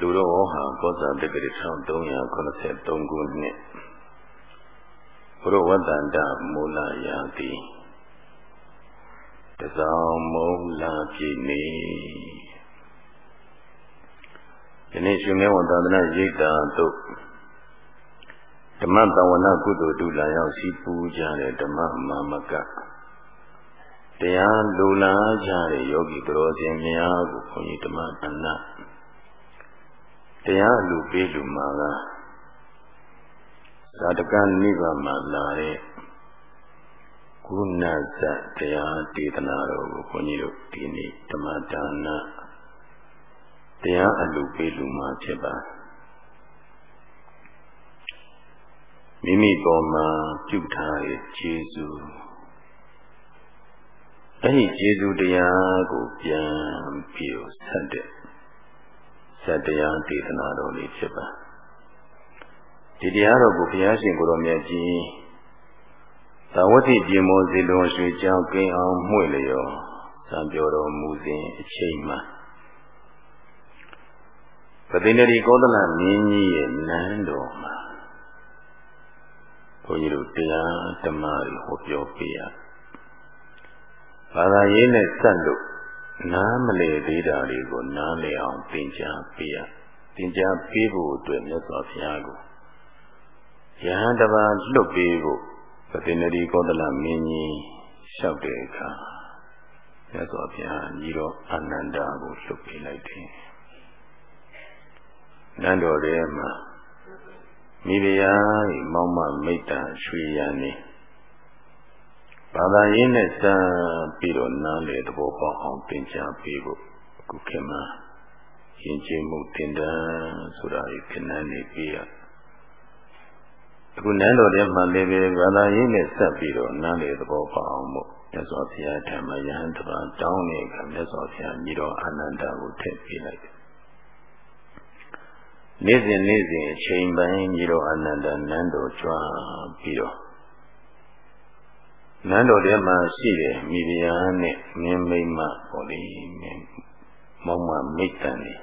လူတော်ဟာကောဇာတက္ကရာ1383ခုနှစ်ဘုရဝတ္တန္တမူလရာတိတစောင်းမုံလာပြည့်နေဒီနေ့ရှင်မဲဝသာသနာရိပ်တာတို့ဓမ္မတဝနာကုသိုလ်တုလာရောက်စီပူကြတဲ့ဓမ္မမာမကတရားလူလာကြတဲ့ယောဂီတော်ရှင်များကိုခွန်ကြီးဓမ္မတဏ္ဍ တရားလူပေးလူမှာကသာတကနိဗ္ဗာန်မှာလာတဲ့ကုဏဇတရားဒေသနာတော်ကိုခွန်ကြီးတို့ဒီနေ့ဓမ္မဒါနတရားအလူပေးလူမှာဖြစ်ပါမိမိပေါ်မှာပြုထားတဲ့ခြေစုအဲ့ဒီခြေစုတရားကိုပြန်ပြီးဆက်တဲ့ ဇတ်တရားဒေသနာတော်လေးဖြစ်ပါဒီတရားတော်ကိုဘုရားရှင်ကိုယ်တော်မြတ်ကြီးသာဝတိပြေမောစီလွန်ရွှေကြောင်းကင်းအောင်မှွေလျောစံပြောတော်မူစဉ်အချိန်မှာပသိနေရီကောသလမင်းကြီးရဲ့နန်းတော်မှာဘုန်းကြီးတို့တရားဓမ္မတွေဟောပြောပေးရဘာသာရေးနဲ့ဆက်လို့ နားမလည်သေးတာတွေကိုနားလည်အောင်သင်ကြားပေးရသင်ကြားပေးဖို့အတွက်မြတ်စွာဘုရားကိုယဟန်တပါလွတ်ပေးဖို့ပတိနရီကောသလမင်းကြီးလျှောက်တဲ့အခါမြတ်စွာဘုရားညီတော်အာနန္ဒာကိုလွတ်ပေးလိုက်တယ်နန်းတော်ထဲမှာမိဖုရားမောင်မမိတ်တရွှေရန်နေ ဘာသာရေးနဲ့စမ်းပြီးတော့နားလေသဘောပေါက်အောင်သင်ကြားပေးဖို့အခုခေတ်မှာယဉ်ကျေးမှုတင်တန်းဆိုတာဒီခဏနေပြရအခုနန်းတော်ထဲမှာလည်းပဲဘာသာရေးနဲ့ဆက်ပြီးတော့နားလေသဘောပေါက်အောင်မို့မြတ်စွာဘုရားဓမ္မယဟန်တပါတောင်းနေကမြတ်စွာဘုရားညီတော်အာနန္ဒာကိုထည့်ပေးလိုက်တယ်နေ့စဉ်နေ့စဉ်အချိန်ပိုင်းညီတော်အာနန္ဒာနန်းတော်ကြွားပြီးတော့ နန်းတော်ထဲမှာရှိတယ်မိဖုရားနဲ့မင်းမိမပေါ့လေမင်းမောင်မမိတ်တန်နေ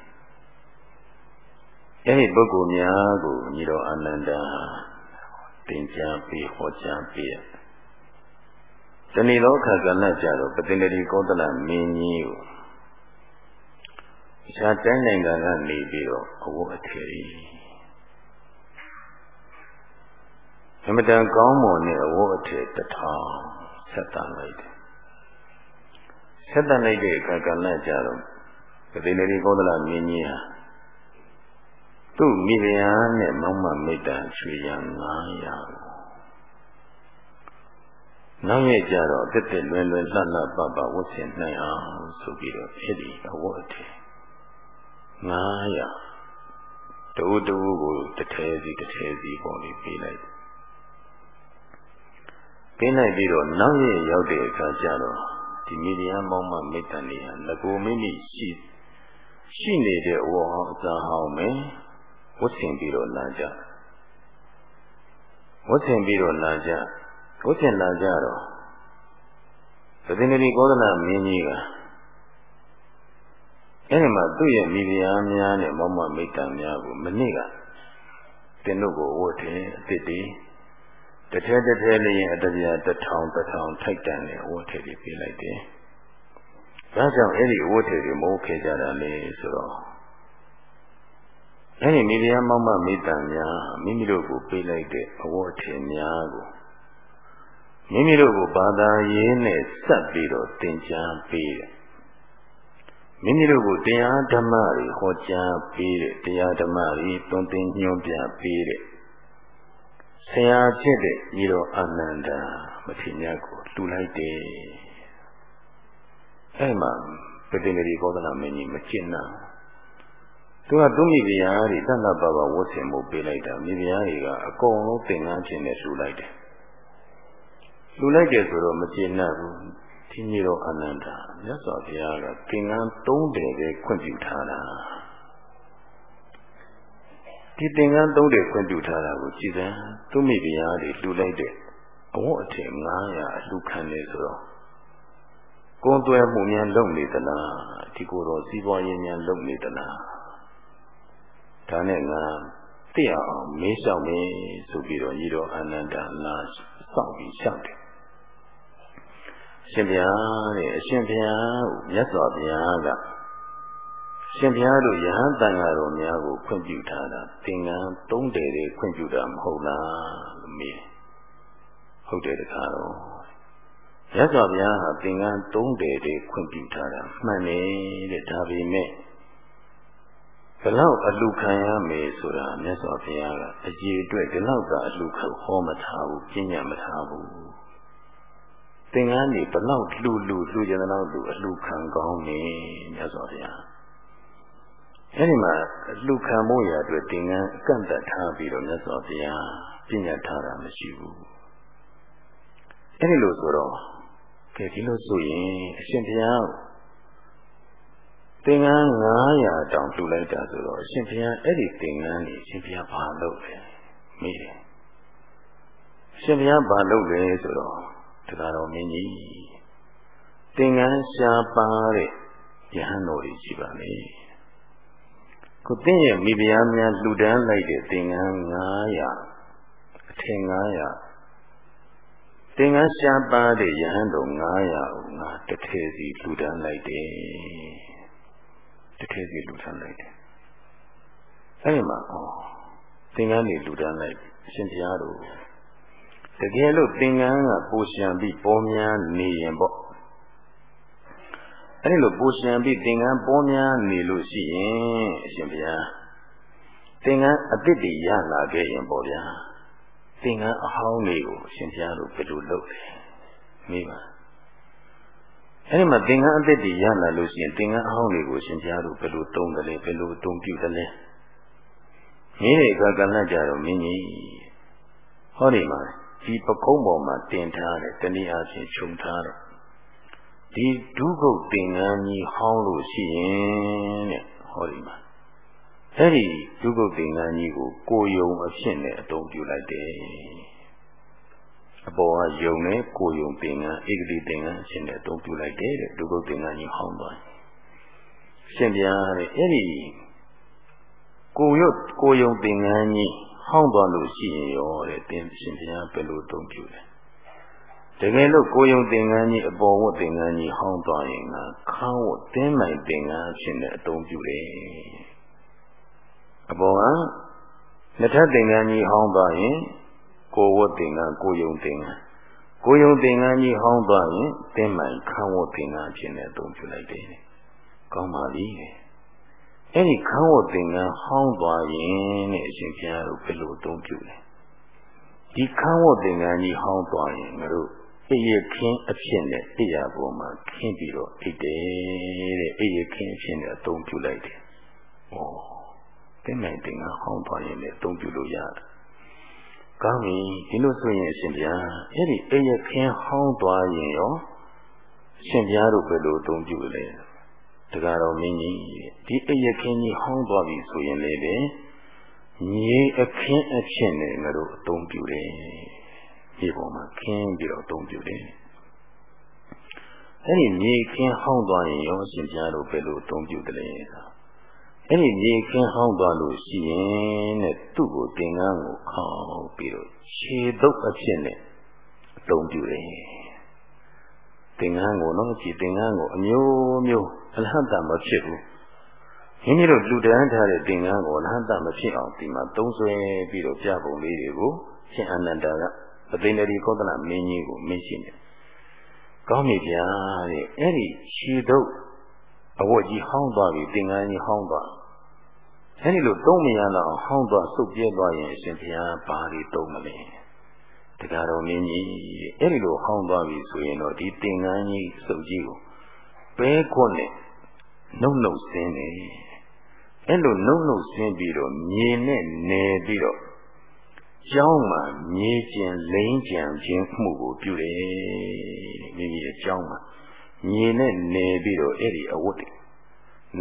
အဲဒီပုဂ္ဂိုလ်များကိုညီတော်အာနန္ဒာသင်ကြားပြီးဟောကြားပြီးတဏီသောခါကဏ္ဍကြတော့ပတိန္ဒရီကောသလမင်းကြီးကိုအခြားတိုင်းနိုင်ငံကနေပြီးတော့အဝတ်အထည်အမတန်ကောင်းမွန်တဲ့အဝတ်အထည်တစ်ထောင် ဆက်တန်လိုက်တယ်ဆက်တန်လိုက်တဲ့အခါကလည်းကြတော့ပတိနေကောသလမြင်းကြီးဟာသူ့မိဖုရားနဲ့မောင်မမိတ်တန်ချွေရန်900ကိုနောက်ရကြတော့တစ်တစ်လွယ်လွယ်လှလှပပဝတ်ဆင်နိုင်အောင်ဆိုပြီးတော့အဲ့ဒီအဝတ်အထည်900တူတူကိုတစ်ထဲစီတစ်ထဲစီပေါ်လေးပေးလိုက် ကင်းလိုက်ပြီးတော့နောက်ရရောက်တဲ့အခါကျတော့ဒီမိဒီယမောင်းမမိတ္တန်လေးဟာငကိုမိမိရှိရှိနေတဲ့ဝေါ်အစာဟောင်းမယ်ဝတ်ဆင်ပြီးတော့လာကြဝတ်ဆင်ပြီးတော့လာကြဝတ်ဆင်လာကြတော့သတိနရီကောသလမင်းကြီးကအဲဒီမှာသူ့ရဲ့မိဖုရားများနဲ့မောင်မမိတ္တန်များကိုမနစ်ကတင်တို့ကိုဝတ်တယ်အစ်စ်တည်း တထဲတထဲလေးရင်အတပြာတထောင်တထောင်ထိုက်တန်တဲ့ဝတ်ထည်တွေပေးလိုက်တယ်။ဒါကြောင့်အဲ့ဒီဝတ်ထည်တွေမိုးခဲ့ကြတာလေဆိုတော့အဲ့ဒီမိဖုရားမောင်မမိတ္တန်များမိမိတို့ကိုပေးလိုက်တဲ့အဝတ်ထည်များကိုမိမိတို့ကိုဘာသာရေးနဲ့ဆက်ပြီးတော့သင်ကြားပေးတယ်။မိမိတို့ကိုတရားဓမ္မတွေဟောကြားပေးတဲ့တရားဓမ္မတွေသွန်သင်ညွှန်ပြပေးတဲ့ ဆရာဖြစ်တဲ့ညီတော်အာနန္ဒာမထေရကိုလှူလိုက်တယ်အဲ့မှာပတိနေရီကောသလမင်းကြီးမကျင့်နာသူကသူမိဖုရားတွေတဏ္ဍပါပဝတ်ဆင်မှုပေးလိုက်တာမိဖုရားတွေကအကုန်လုံးသင်္ကန်းခြင်းနဲ့လှူလိုက်တယ်လှူလိုက်တယ်ဆိုတော့မကျင့်နာဘူးဒီညီတော်အာနန္ဒာမြတ်စွာဘုရားကသင်္ကန်း၃တယ်ပဲခွင့်ပြုထားတာ ဒီသင်္ကန်းသုံးတယ်ခွင့်ပြုထားတာကိုကြည်စမ်းသူမိဖုရားတွေလှူလိုက်တဲ့အဝတ်အထည်900အလှခံနေဆိုတော့ကိုယ်သွဲမှုများလုပ်နေသလားဒီကိုယ်တော်စီးပွားရေးများလုပ်နေသလားဒါနဲ့ငါသိအောင်မေးလျှောက်မယ်ဆိုပြီးတော့ညီတော်အာနန္ဒာလာစောင့်ပြီးလျှောက်တယ်ရှင်ဘုရားတဲ့အရှင်ဘုရားမြတ်စွာဘုရားက ရှင်ဘုရားတို့ယဟန်တန်ဃာတော်များကိုခွင့်ပြုထားတာသင်္ကန်းသုံးတယ်တွေခွင့်ပြုတာမဟုတ်လားလို့မေးဟုတ်တယ်တခါတော့မြတ်စွာဘုရားဟာသင်္ကန်းသုံးတယ်တွေခွင့်ပြုထားတာမှန်တယ်တဲ့ဒါပေမဲ့ဘလောက်အလူခံရမယ်ဆိုတာမြတ်စွာဘုရားကအကြည့်အတွက်ဒီလောက်ကအလူခံဟောမထားဘူးပြညာမထားဘူးသင်္ကန်းတွေဘလောက်လှူလှူလှူကြတဲ့လောက်လှူအလူခံကောင်းနေမြတ်စွာဘုရား အဲဒီမှာလူခံဖို့ရအတွက်သင်္ကန်းအကန့်အသတ်ထားပြီးတော့မြတ်စွာဘုရားပြညာထားတာမရှိဘူးအဲဒီလိုဆိုတော့ကဲဒီလိုဆိုရင်အရှင်ဘုရားသင်္ကန်း900တောင်လှူလိုက်တာဆိုတော့အရှင်ဘုရားအဲ့ဒီသင်္ကန်းကြီးအရှင်ဘုရားဘာလုပ်လဲမေးတယ်အရှင်ဘုရားဘာလုပ်လဲဆိုတော့တရားတော်မင်းကြီးသင်္ကန်းရှားပါတဲ့ယဟန်တော်ကြီးရှိပါလေ ခုသင်ရဲ့မိဖုရားများလှူဒန်းလိုက်တဲ့သင်္ကန်း900အထင်900သင်္ကန်းရှားပါတဲ့ယဟန်တော်900ကိုငါတစ်ထည်စီလှူဒန်းလိုက်တယ်တစ်ထည်စီလှူဒန်းလိုက်တယ်အဲဒီမှာဩသင်္ကန်းတွေလှူဒန်းလိုက်အရှင်ဘုရားတို့တကယ်လို့သင်္ကန်းကပူရှံပြီးပေါ်များနေရင်ပေါ့ အဲဒီလိုပူရှံပြီးသင်္ကန်းပေါ်များနေလို့ရှိရင်အရှင်ဘုရားသင်္ကန်းအစ်စ်တွေရလာခဲ့ရင်ပေါ့ဗျာသင်္ကန်းအဟောင်းတွေကိုအရှင်ဘုရားတို့ဘယ်လိုလုပ်လဲမေးပါအဲဒီမှာသင်္ကန်းအသစ်တွေရလာလို့ရှိရင်သင်္ကန်းအဟောင်းတွေကိုအရှင်ဘုရားတို့ဘယ်လိုတုံးတယ်လဲဘယ်လိုတုံးပြုတယ်လဲမင်းတွေကကလတ်ကြတော့မင်းကြီးဟောဒီမှာဒီပကုံးပေါ်မှာတင်ထားတယ်တနည်းအားဖြင့်ခြုံထားတယ် ဒီဒုက္ခသင်္ကန်းကြီးဟောင်းလို့ရှိရင်တဲ့ဟောဒီမှာအဲ့ဒီဒုက္ခသင်္ကန်းကြီးကိုကိုယုံအဖြစ်နဲ့အသုံးပြုလိုက်တယ်အပေါ်ကယုံနဲ့ကိုယုံသင်္ကန်းဧကတိသင်္ကန်းအဖြစ်နဲ့အသုံးပြုလိုက်တယ်တဲ့ဒုက္ခသင်္ကန်းကြီးဟောင်းသွားရှင်ဗျာတဲ့အဲ့ဒီကိုယုတ်ကိုယုံသင်္ကန်းကြီးဟောင်းသွားလို့ရှိရင်ရောတဲ့သင်ရှင်ဗျာဘယ်လိုအသုံးပြုလဲ တကယ်လို့ကိုယုံသင်္ကန်းကြီးအပေါ်ဝတ်သင်္ကန်းကြီးဟောင်းသွားရင်ကခန်းဝတ်တင်းမိုင်သင်္ကန်းအဖြစ်နဲ့အသုံးပြုတယ်အပေါ်ကလက်ထက်သင်္ကန်းကြီးဟောင်းသွားရင်ကိုဝတ်သင်္ကန်းကိုယုံသင်္ကန်းကိုယုံသင်္ကန်းကြီးဟောင်းသွားရင်တင်းမိုင်ခန်းဝတ်သင်္ကန်းအဖြစ်နဲ့အသုံးပြုလိုက်တယ်ကောင်းပါပြီအဲ့ဒီခန်းဝတ်သင်္ကန်းဟောင်းသွားရင်တဲ့အရှင်ဘုရားတို့ဘယ်လိုအသုံးပြုလဲဒီခန်းဝတ်သင်္ကန်းကြီးဟောင်းသွားရင်ငါတို့ အိယခင်းအဖြစ်နဲ့အိယာပေါ်မှာခင်းပြီးတော့အိတ်တယ်တဲ့အိယခင်းအဖြစ်နဲ့အသုံးပြုလိုက်တယ်။ဩတင်းနိုင်တင်ကဟောင်းသွားရင်လည်းအသုံးပြုလို့ရတယ်။ကောင်းပြီဒီလိုဆိုရင်အရှင်ဘုရားအဲ့ဒီအိယခင်းဟောင်းသွားရင်ရောအရှင်ဘုရားတို့ဘယ်လိုအသုံးပြုလဲ။တကားတော်မင်းကြီးဒီအိယခင်းကြီးဟောင်းသွားပြီဆိုရင်လည်းမြေအခင်းအဖြစ်နဲ့ငါတို့အသုံးပြုတယ် မြေပေါ်မှာခင်းပြီးတော့အသုံးပြုတယ်အဲ့ဒီမြေခင်းဟောင်းသွားရင်ရောရှင်ပြားတို့ဘယ်လိုအသုံးပြုတယ်လဲအဲ့ဒီမြေခင်းဟောင်းသွားလို့ရှိရင်တဲ့သူ့ကိုသင်္ကန်းကိုခေါက်ပြီးတော့ခြေတုပ်အဖြစ်နဲ့အသုံးပြုတယ်သင်္ကန်းကိုတော့ကြည်သင်္ကန်းကိုအမျိုးမျိုးအလဟတမဖြစ်ဘူးမိမိတို့လူတန်းထားတဲ့သင်္ကန်းကိုအလဟတမဖြစ်အောင်ဒီမှာသုံးဆွဲပြီးတော့ပြပုံလေးတွေကိုရှင်အနန္ဒာက ပသိနေရီကောသလမင်းကြီးကိုမင်းရှိနေကောင်းပြီဗျာတဲ့အဲ့ဒီခြေတုပ်အဝတ်ကြီးဟောင်းသွားပြီသင်္ကန်းကြီးဟောင်းသွားအဲ့ဒီလိုသုံးမရတော့ဟောင်းသွားစုပ်ပြဲသွားရင်အရှင်ဘုရားဘာတွေသုံးမလဲတရားတော်မင်းကြီးအဲ့ဒီလိုဟောင်းသွားပြီဆိုရင်တော့ဒီသင်္ကန်းကြီးစုပ်ကြီးကိုပဲခွန်းနဲ့နှုတ်နှုတ်ဆင်းတယ်အဲ့လိုနှုတ်နှုတ်ဆင်းပြီးတော့မြေနဲ့နယ်ပြီးတော့ ကျောင်းမှာမြေကျင်လိမ့်ကြံခြင်းမှုကိုပြုတယ်မိမိရဲ့ကျောင်းမှာမြေနဲ့နေပြီးတော့အဲ့ဒီအဝတ်တွေ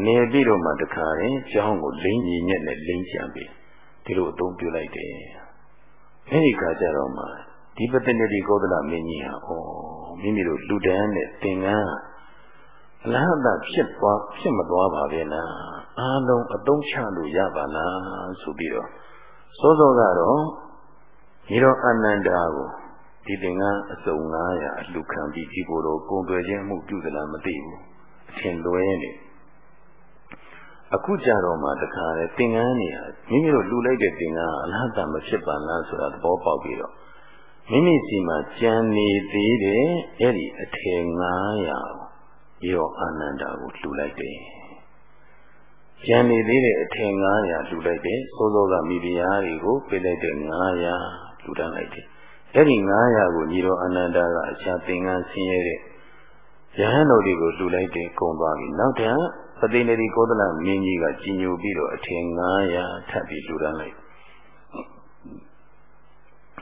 နေပြီးတော့မှတခါရင်ကျောင်းကိုလိမ့်ကြီးညက်နဲ့လိမ့်ကြံပြီးဒီလိုအသုံးပြုလိုက်တယ်အဲ့ဒီခါကျတော့မှဒီပတ္တနေတိကောသလမင်းကြီးဟာဩမိမိတို့လူတန်းနဲ့သင်္ကန်းအလားအဖြစ်သွားဖြစ်မသွားပါပဲလားအားလုံးအသုံးချလို့ရပါလားဆိုပြီးတော့စောစောကတော့ ညီတော်အနန္ဒာကိုဒီသင်္ကန်းအစုံ900အလှခံပြီးဒီကိုယ်တော်ကုံတွယ်ခြင်းမှုပြုသလားမသိဘူးအထင်လွဲနေအခုကြတော့မှတခါလေသင်္ကန်းနေဟာမိမိတို့လှူလိုက်တဲ့သင်္ကန်းအလားတမဖြစ်ပါလားဆိုတာသဘောပေါက်ပြီးတော့မိမိစီမှာကြံနေသေးတဲ့အဲ့ဒီအထည်900ပြီးတော့အာနန္ဒာကိုလှူလိုက်တယ်ကြံနေသေးတဲ့အထည်900လှူလိုက်တယ်သို့သောကမိဖုရားတွေကိုပေးလိုက်တဲ့900 လှူတန်းလိုက်တယ်အဲ့ဒီ900ကိုညီတော်အာနန္ဒာကအခြားသင်္ကန်းဆင်းရဲတဲ့ယဟန်တော်တွေကိုလှူလိုက်တယ်ကုန်သွားပြီနောက်ထပ်ပသိနေဒီကောသလမင်းကြီးကကြီးညိုပြီးတော့အထင်900ထပ်ပြီးလှူဒန်းလိုက်။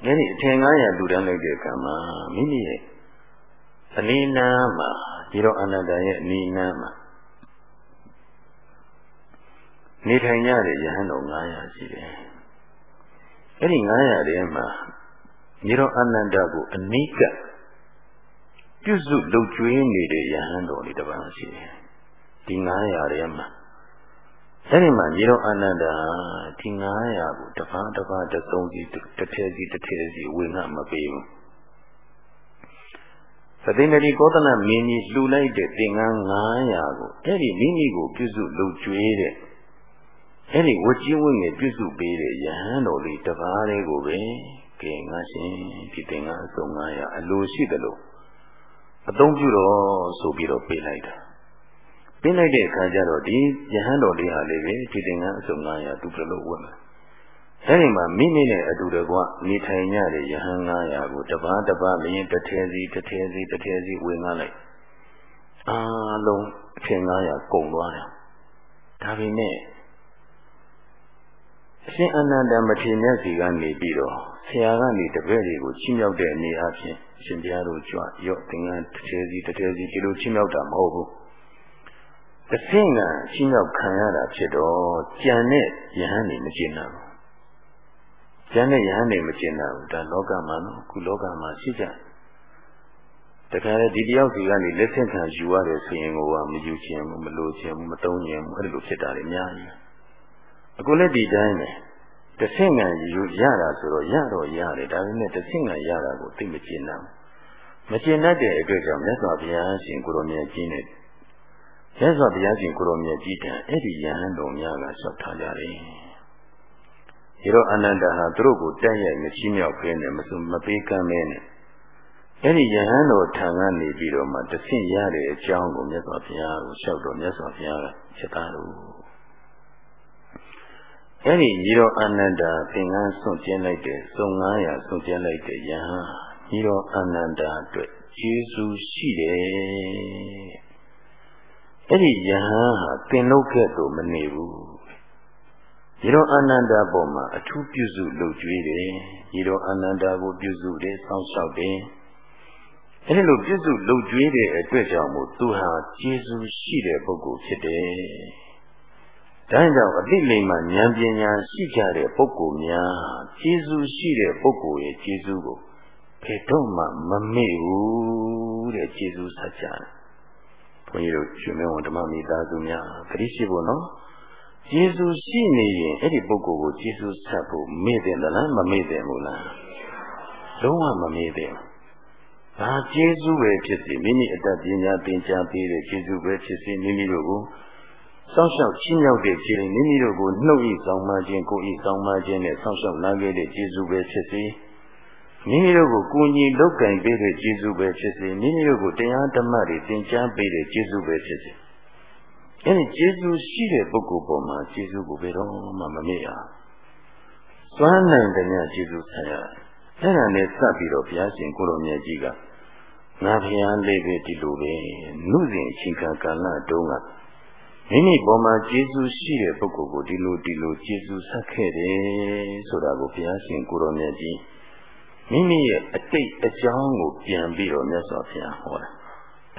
အဲဒီအထင်900လှူဒန်းလိုက်တဲ့အခါမှာမိမိရဲ့အနီးနားမှာဒီတော့အနန္တရဲ့အနီးနားမှာနေထိုင်ကြတဲ့ယဟန်တော်900ရှိတယ်။ အဲဒီ900ထဲမှာဒီတော့အနန္တကိုအနိကပြုစုလှုပ်ကြွေးနေတဲ့ယဟန်တော်လေးတစ်ပါးရှိတယ်ဒီ900ထဲမှာအဲ့ဒီမှာညီတော်အာနန္ဒာဒီ900ကိုတစ်ပါးတစ်ပါးတစ်စုံစီတစ်ထဲစီတစ်ထဲစီဝေငှမပေးဘူးသတိနတိကောသလမင်းကြီးလှူလိုက်တဲ့သင်္ကန်း900ကိုအဲ့ဒီမိမိကိုပြုစုလုပ်ကျွေးတဲ့ အဲ့ဒီဝကြီးဝင်းငယ်ပြုစုပေးတဲ့ယဟန်တော်လေးတစ်ပါးလေးကိုပဲကဲငါရှင်ဒီသင်္ကန်းအစုံ900အလိုရှိတယ်လို့အသုံးပြုတော့ဆိုပြီးတော့ပေးလိုက်တာပြင်းလိုက်တဲ့အခါကျတော့ဒီယဟန်တော်လေးဟာလေးပဲဒီသင်္ကန်းအစုံ900သူဘယ်လိုဝတ်မလဲအဲဒီမှာမိမိနဲ့အတူတကွနေထိုင်ကြတဲ့ယဟန်900ကိုတပားတပားမရင်တစ်ထဲစီတစ်ထဲစီတစ်ထဲစီဝင်ငှလိုက်အားလုံးအထင်900ကုန်သွားတယ်ဒါပေမဲ့ အရှင်အနန္ဒမထေရမြတ်စီကနေပြီးတော့ဆရာကနေတပည့်တွေကိုချီးမြှောက်တဲ့အနေအချင်းရှင်ဘုရားတို့ကြွရော့သင်္ကန်းတစ်ထဲစီတစ်ထဲစီဒီလိုချီးမြှောက်တာမဟုတ်ဘူးတဆင့်ကချင်းရောက်ခံရတာဖြစ်တော့ကြံတဲ့ယဟန်နေမကျင်တော့ဘူးကြံတဲ့ယဟန်နေမကျင်တော့ဘူးဒါလောကမှာနော်ခုလောကမှာရှိကြတခါလေဒီတယောက်စီကနေလက်ဆင့်ခံယူရတယ်ဆိုရင်ကိုကမယူခြင်းမလို့ခြင်းမတုံးခြင်းအဲ့လိုဖြစ်တာလေအများကြီး အခုလည်းဒီတိုင်းပဲတဆင့်ငံယူရတာဆိုတော့ရတော့ရတယ်ဒါပေမဲ့တဆင့်ငံရတာကိုသိမကျင်တော့မကျင်တတ်တဲ့အတွက်ကြောင့်မြတ်စွာဘုရားရှင်ကိုရောမြတ်ကြီးနဲ့ရသော်ဘုရားရှင်ကိုရောမြတ်ကြီးတန်အဲ့ဒီယဟန်တော်များကလျှောက်ထားကြတယ်။ဒီတော့အနန္တဟာသူတို့ကိုတက်ရိုက်မချီးမြှောက်ခဲနဲ့မစုမပေးကမ်းမဲနဲ့အဲ့ဒီယဟန်တော်ထံကနေပြီးတော့မှတဆင့်ရတဲ့အကြောင်းကိုမြတ်စွာဘုရားကိုလျှောက်တော့မြတ်စွာဘုရားကချက်သားလို့ အဲ့ဒီညီတော်အနန္တသင်္ကန်းဆွန့်ကျင်းလိုက်တဲ့စုံ900ဆွန့်ကျင်းလိုက်တဲ့ယဟန်ညီတော်အနန္တအတွက်ကျေးဇူးရှိတယ်အဲ့ဒီယဟန်ဟာသင်လုပ်ခဲ့တော့မနေဘူးဒီတော့အာနန္ဒာပေါ်မှာအထူးပြုစုလုပ်ကြွေးတယ်ဒီတော့အာနန္ဒာကိုပြုစုတယ်စောင့်ရှောက်တယ်အဲ့ဒီလိုပြုစုလုပ်ကြွေးတဲ့အတွက်ကြောင့်မို့သူဟာကျေးဇူးရှိတဲ့ပုဂ္ဂိုလ်ဖြစ်တယ် ဒါကြောင့်အတိလိမ္မာဉာဏ်ပညာရှိကြတဲ့ပုဂ္ဂိုလ်များကျေးဇူးရှိတဲ့ပုဂ္ဂိုလ်ရဲ့ကျေးဇူးကိုဖေတော့မှမမေ့ဘူးတဲ့ကျေးဇူးဆက်ကြတယ်ဘုန်းကြီးတို့ရှင်မင်းဝန်ဓမ္မမိသားစုများဂရိရှိဖို့နော်ကျေးဇူးရှိနေရင်အဲ့ဒီပုဂ္ဂိုလ်ကိုကျေးဇူးဆက်ဖို့မေ့တယ်လားမမေ့တယ်ဘူးလားလုံးဝမမေ့တယ်ဒါကျေးဇူးပဲဖြစ်စီမိမိအတ္တပညာသင်ကြားပေးတဲ့ကျေးဇူးပဲဖြစ်စီမိမိတို့ကို စောင့်ရှောက်ချင်းရောက်တဲ့ခြေမိမိတို့ကိုနှုတ်ဤဆောင်မှခြင်းကိုဤဆောင်မှခြင်းနဲ့စောင့်ရှောက်လာခဲ့တဲ့ကျေးဇူးပဲဖြစ်စီမိမိတို့ကိုကူညီလုပ်ကင်ပေးတဲ့ကျေးဇူးပဲဖြစ်စေမိမိတို့ကိုတရားဓမ္မတွေသင်ကြားပေးတဲ့ကျေးဇူးပဲဖြစ်စေအဲဒီကျေးဇူးရှိတဲ့ပုဂ္ဂိုလ်ပေါ်မှာကျေးဇူးကိုဘယ်တော့မှမမေ့ရစွမ်းနိုင်တဲ့ညကျေးဇူးဆက်ရအဲ့ဒါနဲ့စပ်ပြီးတော့ဘုရားရှင်ကိုလိုမြတ်ကြီးကငါဘုရားလေးပဲဒီလိုပဲနုစဉ်အချိန်ကာလတုန်းက မိမိပေါ်မှာကျေးဇူးရှိတဲ့ပုဂ္ဂိုလ်ကိုဒီလိုဒီလိုကျေးဇူးဆက်ခဲ့တယ်ဆိုတာကိုဘုရားရှင်ကိုလိုမြတ်ကြီးမိမိရဲ့အတိတ်အကြောင်းကိုပြန်ပြီးတော့မြတ်စွာဘုရားဟောတာ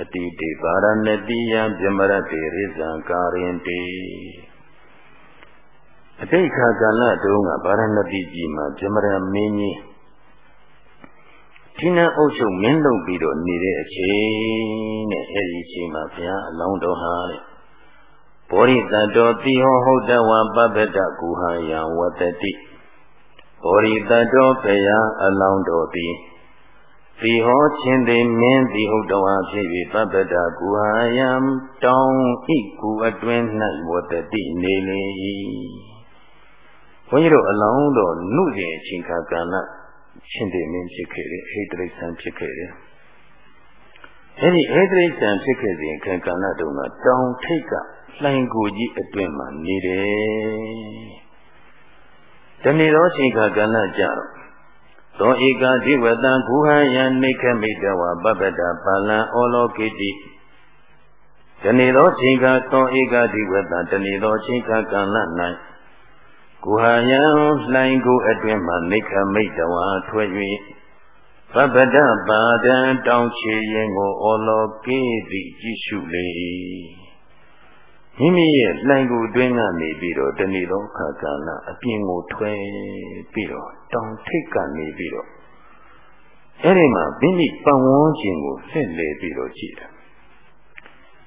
အတိတေပါရဏတိယဗြမရတေရိဇံကာရင်တေအတိတ်ခါကာလတုန်းကဗာရဏတိကြီးမှာဗြမရမင်းကြီးဒီနအုပ်ချုပ်မင်းလုပ်ပြီးတော့နေတဲ့အချိန်နဲ့အဲဒီအချိန်မှာဘုရားအလောင်းတော်ဟာတဲ့ ဘောရိတတောတိဟောဟုတ်တဝံပပ္ပတကုဟယံဝတတိဘောရိတတောပယအလောင်းတော်သည်တိဟောချင်းသည်မင်းတိဟုတ်တော်အဖြစ်၍ပပ္ပတကုဟယံတောင်းဤကူအတွင်း၌ဝတတိနေလေ၏ဘုန်းကြီးတို့အလောင်းတော်နုစဉ်အချိန်ခါကာလချင်းသည်မင်းဖြစ်ခဲ့တယ်ဟိတရိษံဖြစ်ခဲ့တယ်အဲဒီဟိတရိษံဖြစ်ခဲ့စဉ်ခါကာလတုန်းကတောင်ထိတ်က လှိုင်ကိုကြီးအတွင်းမှာနေတယ်တနေ့တော့ချိန်ခါကဏ္ဍကြတော့သောဧကာဓိဝတံဂုဟယံနေခမိတဝပပ္ပတပါလံဩလောကိတိတနေ့သောချိန်ခါသောဧကာဓိဝတံတနေ့သောချိန်ခါကဏ္ဍ၌ဂုဟယံလှိုင်ကိုအတွင်းမှာနေခမိတဝထွက်၍ပပ္ပတပါဒံတောင်းချေရင်ကိုဩလောကိတိကြည့်ရှုလေ၏ မိမိရဲ့လှိုင်ကိုတွင်းကနေပြီးတော့တဏီသောခါကာလအပြင်ကိုထွဲပြီးတော့တောင်ထိပ်ကနေပြီးတော့အဲ့ဒီမှာမိမိပတ်ဝန်းကျင်ကိုလှည့်လည်ပြီးတော့ကြည့်တယ်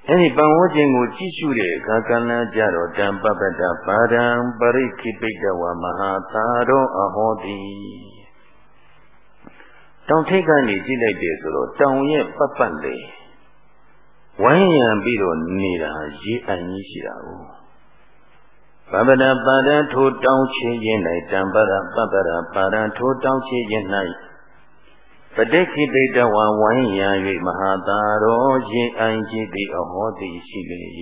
အဲ့ဒီပတ်ဝန်းကျင်ကိုကြည့်ရှုတဲ့အခါကဏ္ဍကြတော့တံပပ္ပတပါဒံပရိခိပိတဝမဟာသာရောအဟောတိတောင်ထိပ်ကနေကြည့်လိုက်တယ်ဆိုတော့တောင်ရဲ့ပတ်ပတ်လေး ဝိုင်းရံပြီးတော့နေတာရေးအံ့ကြီးရှိတာကိုပပဒပါဒထိုတောင်းချေခြင်း၌တံပရပပရပါဒထိုတောင်းချေခြင်း၌ပဋိခိတိတဝဝိုင်းရံ၍မဟာတာရောရေးအံ့ကြီးသည်အဟောသည်ရှိလေ၏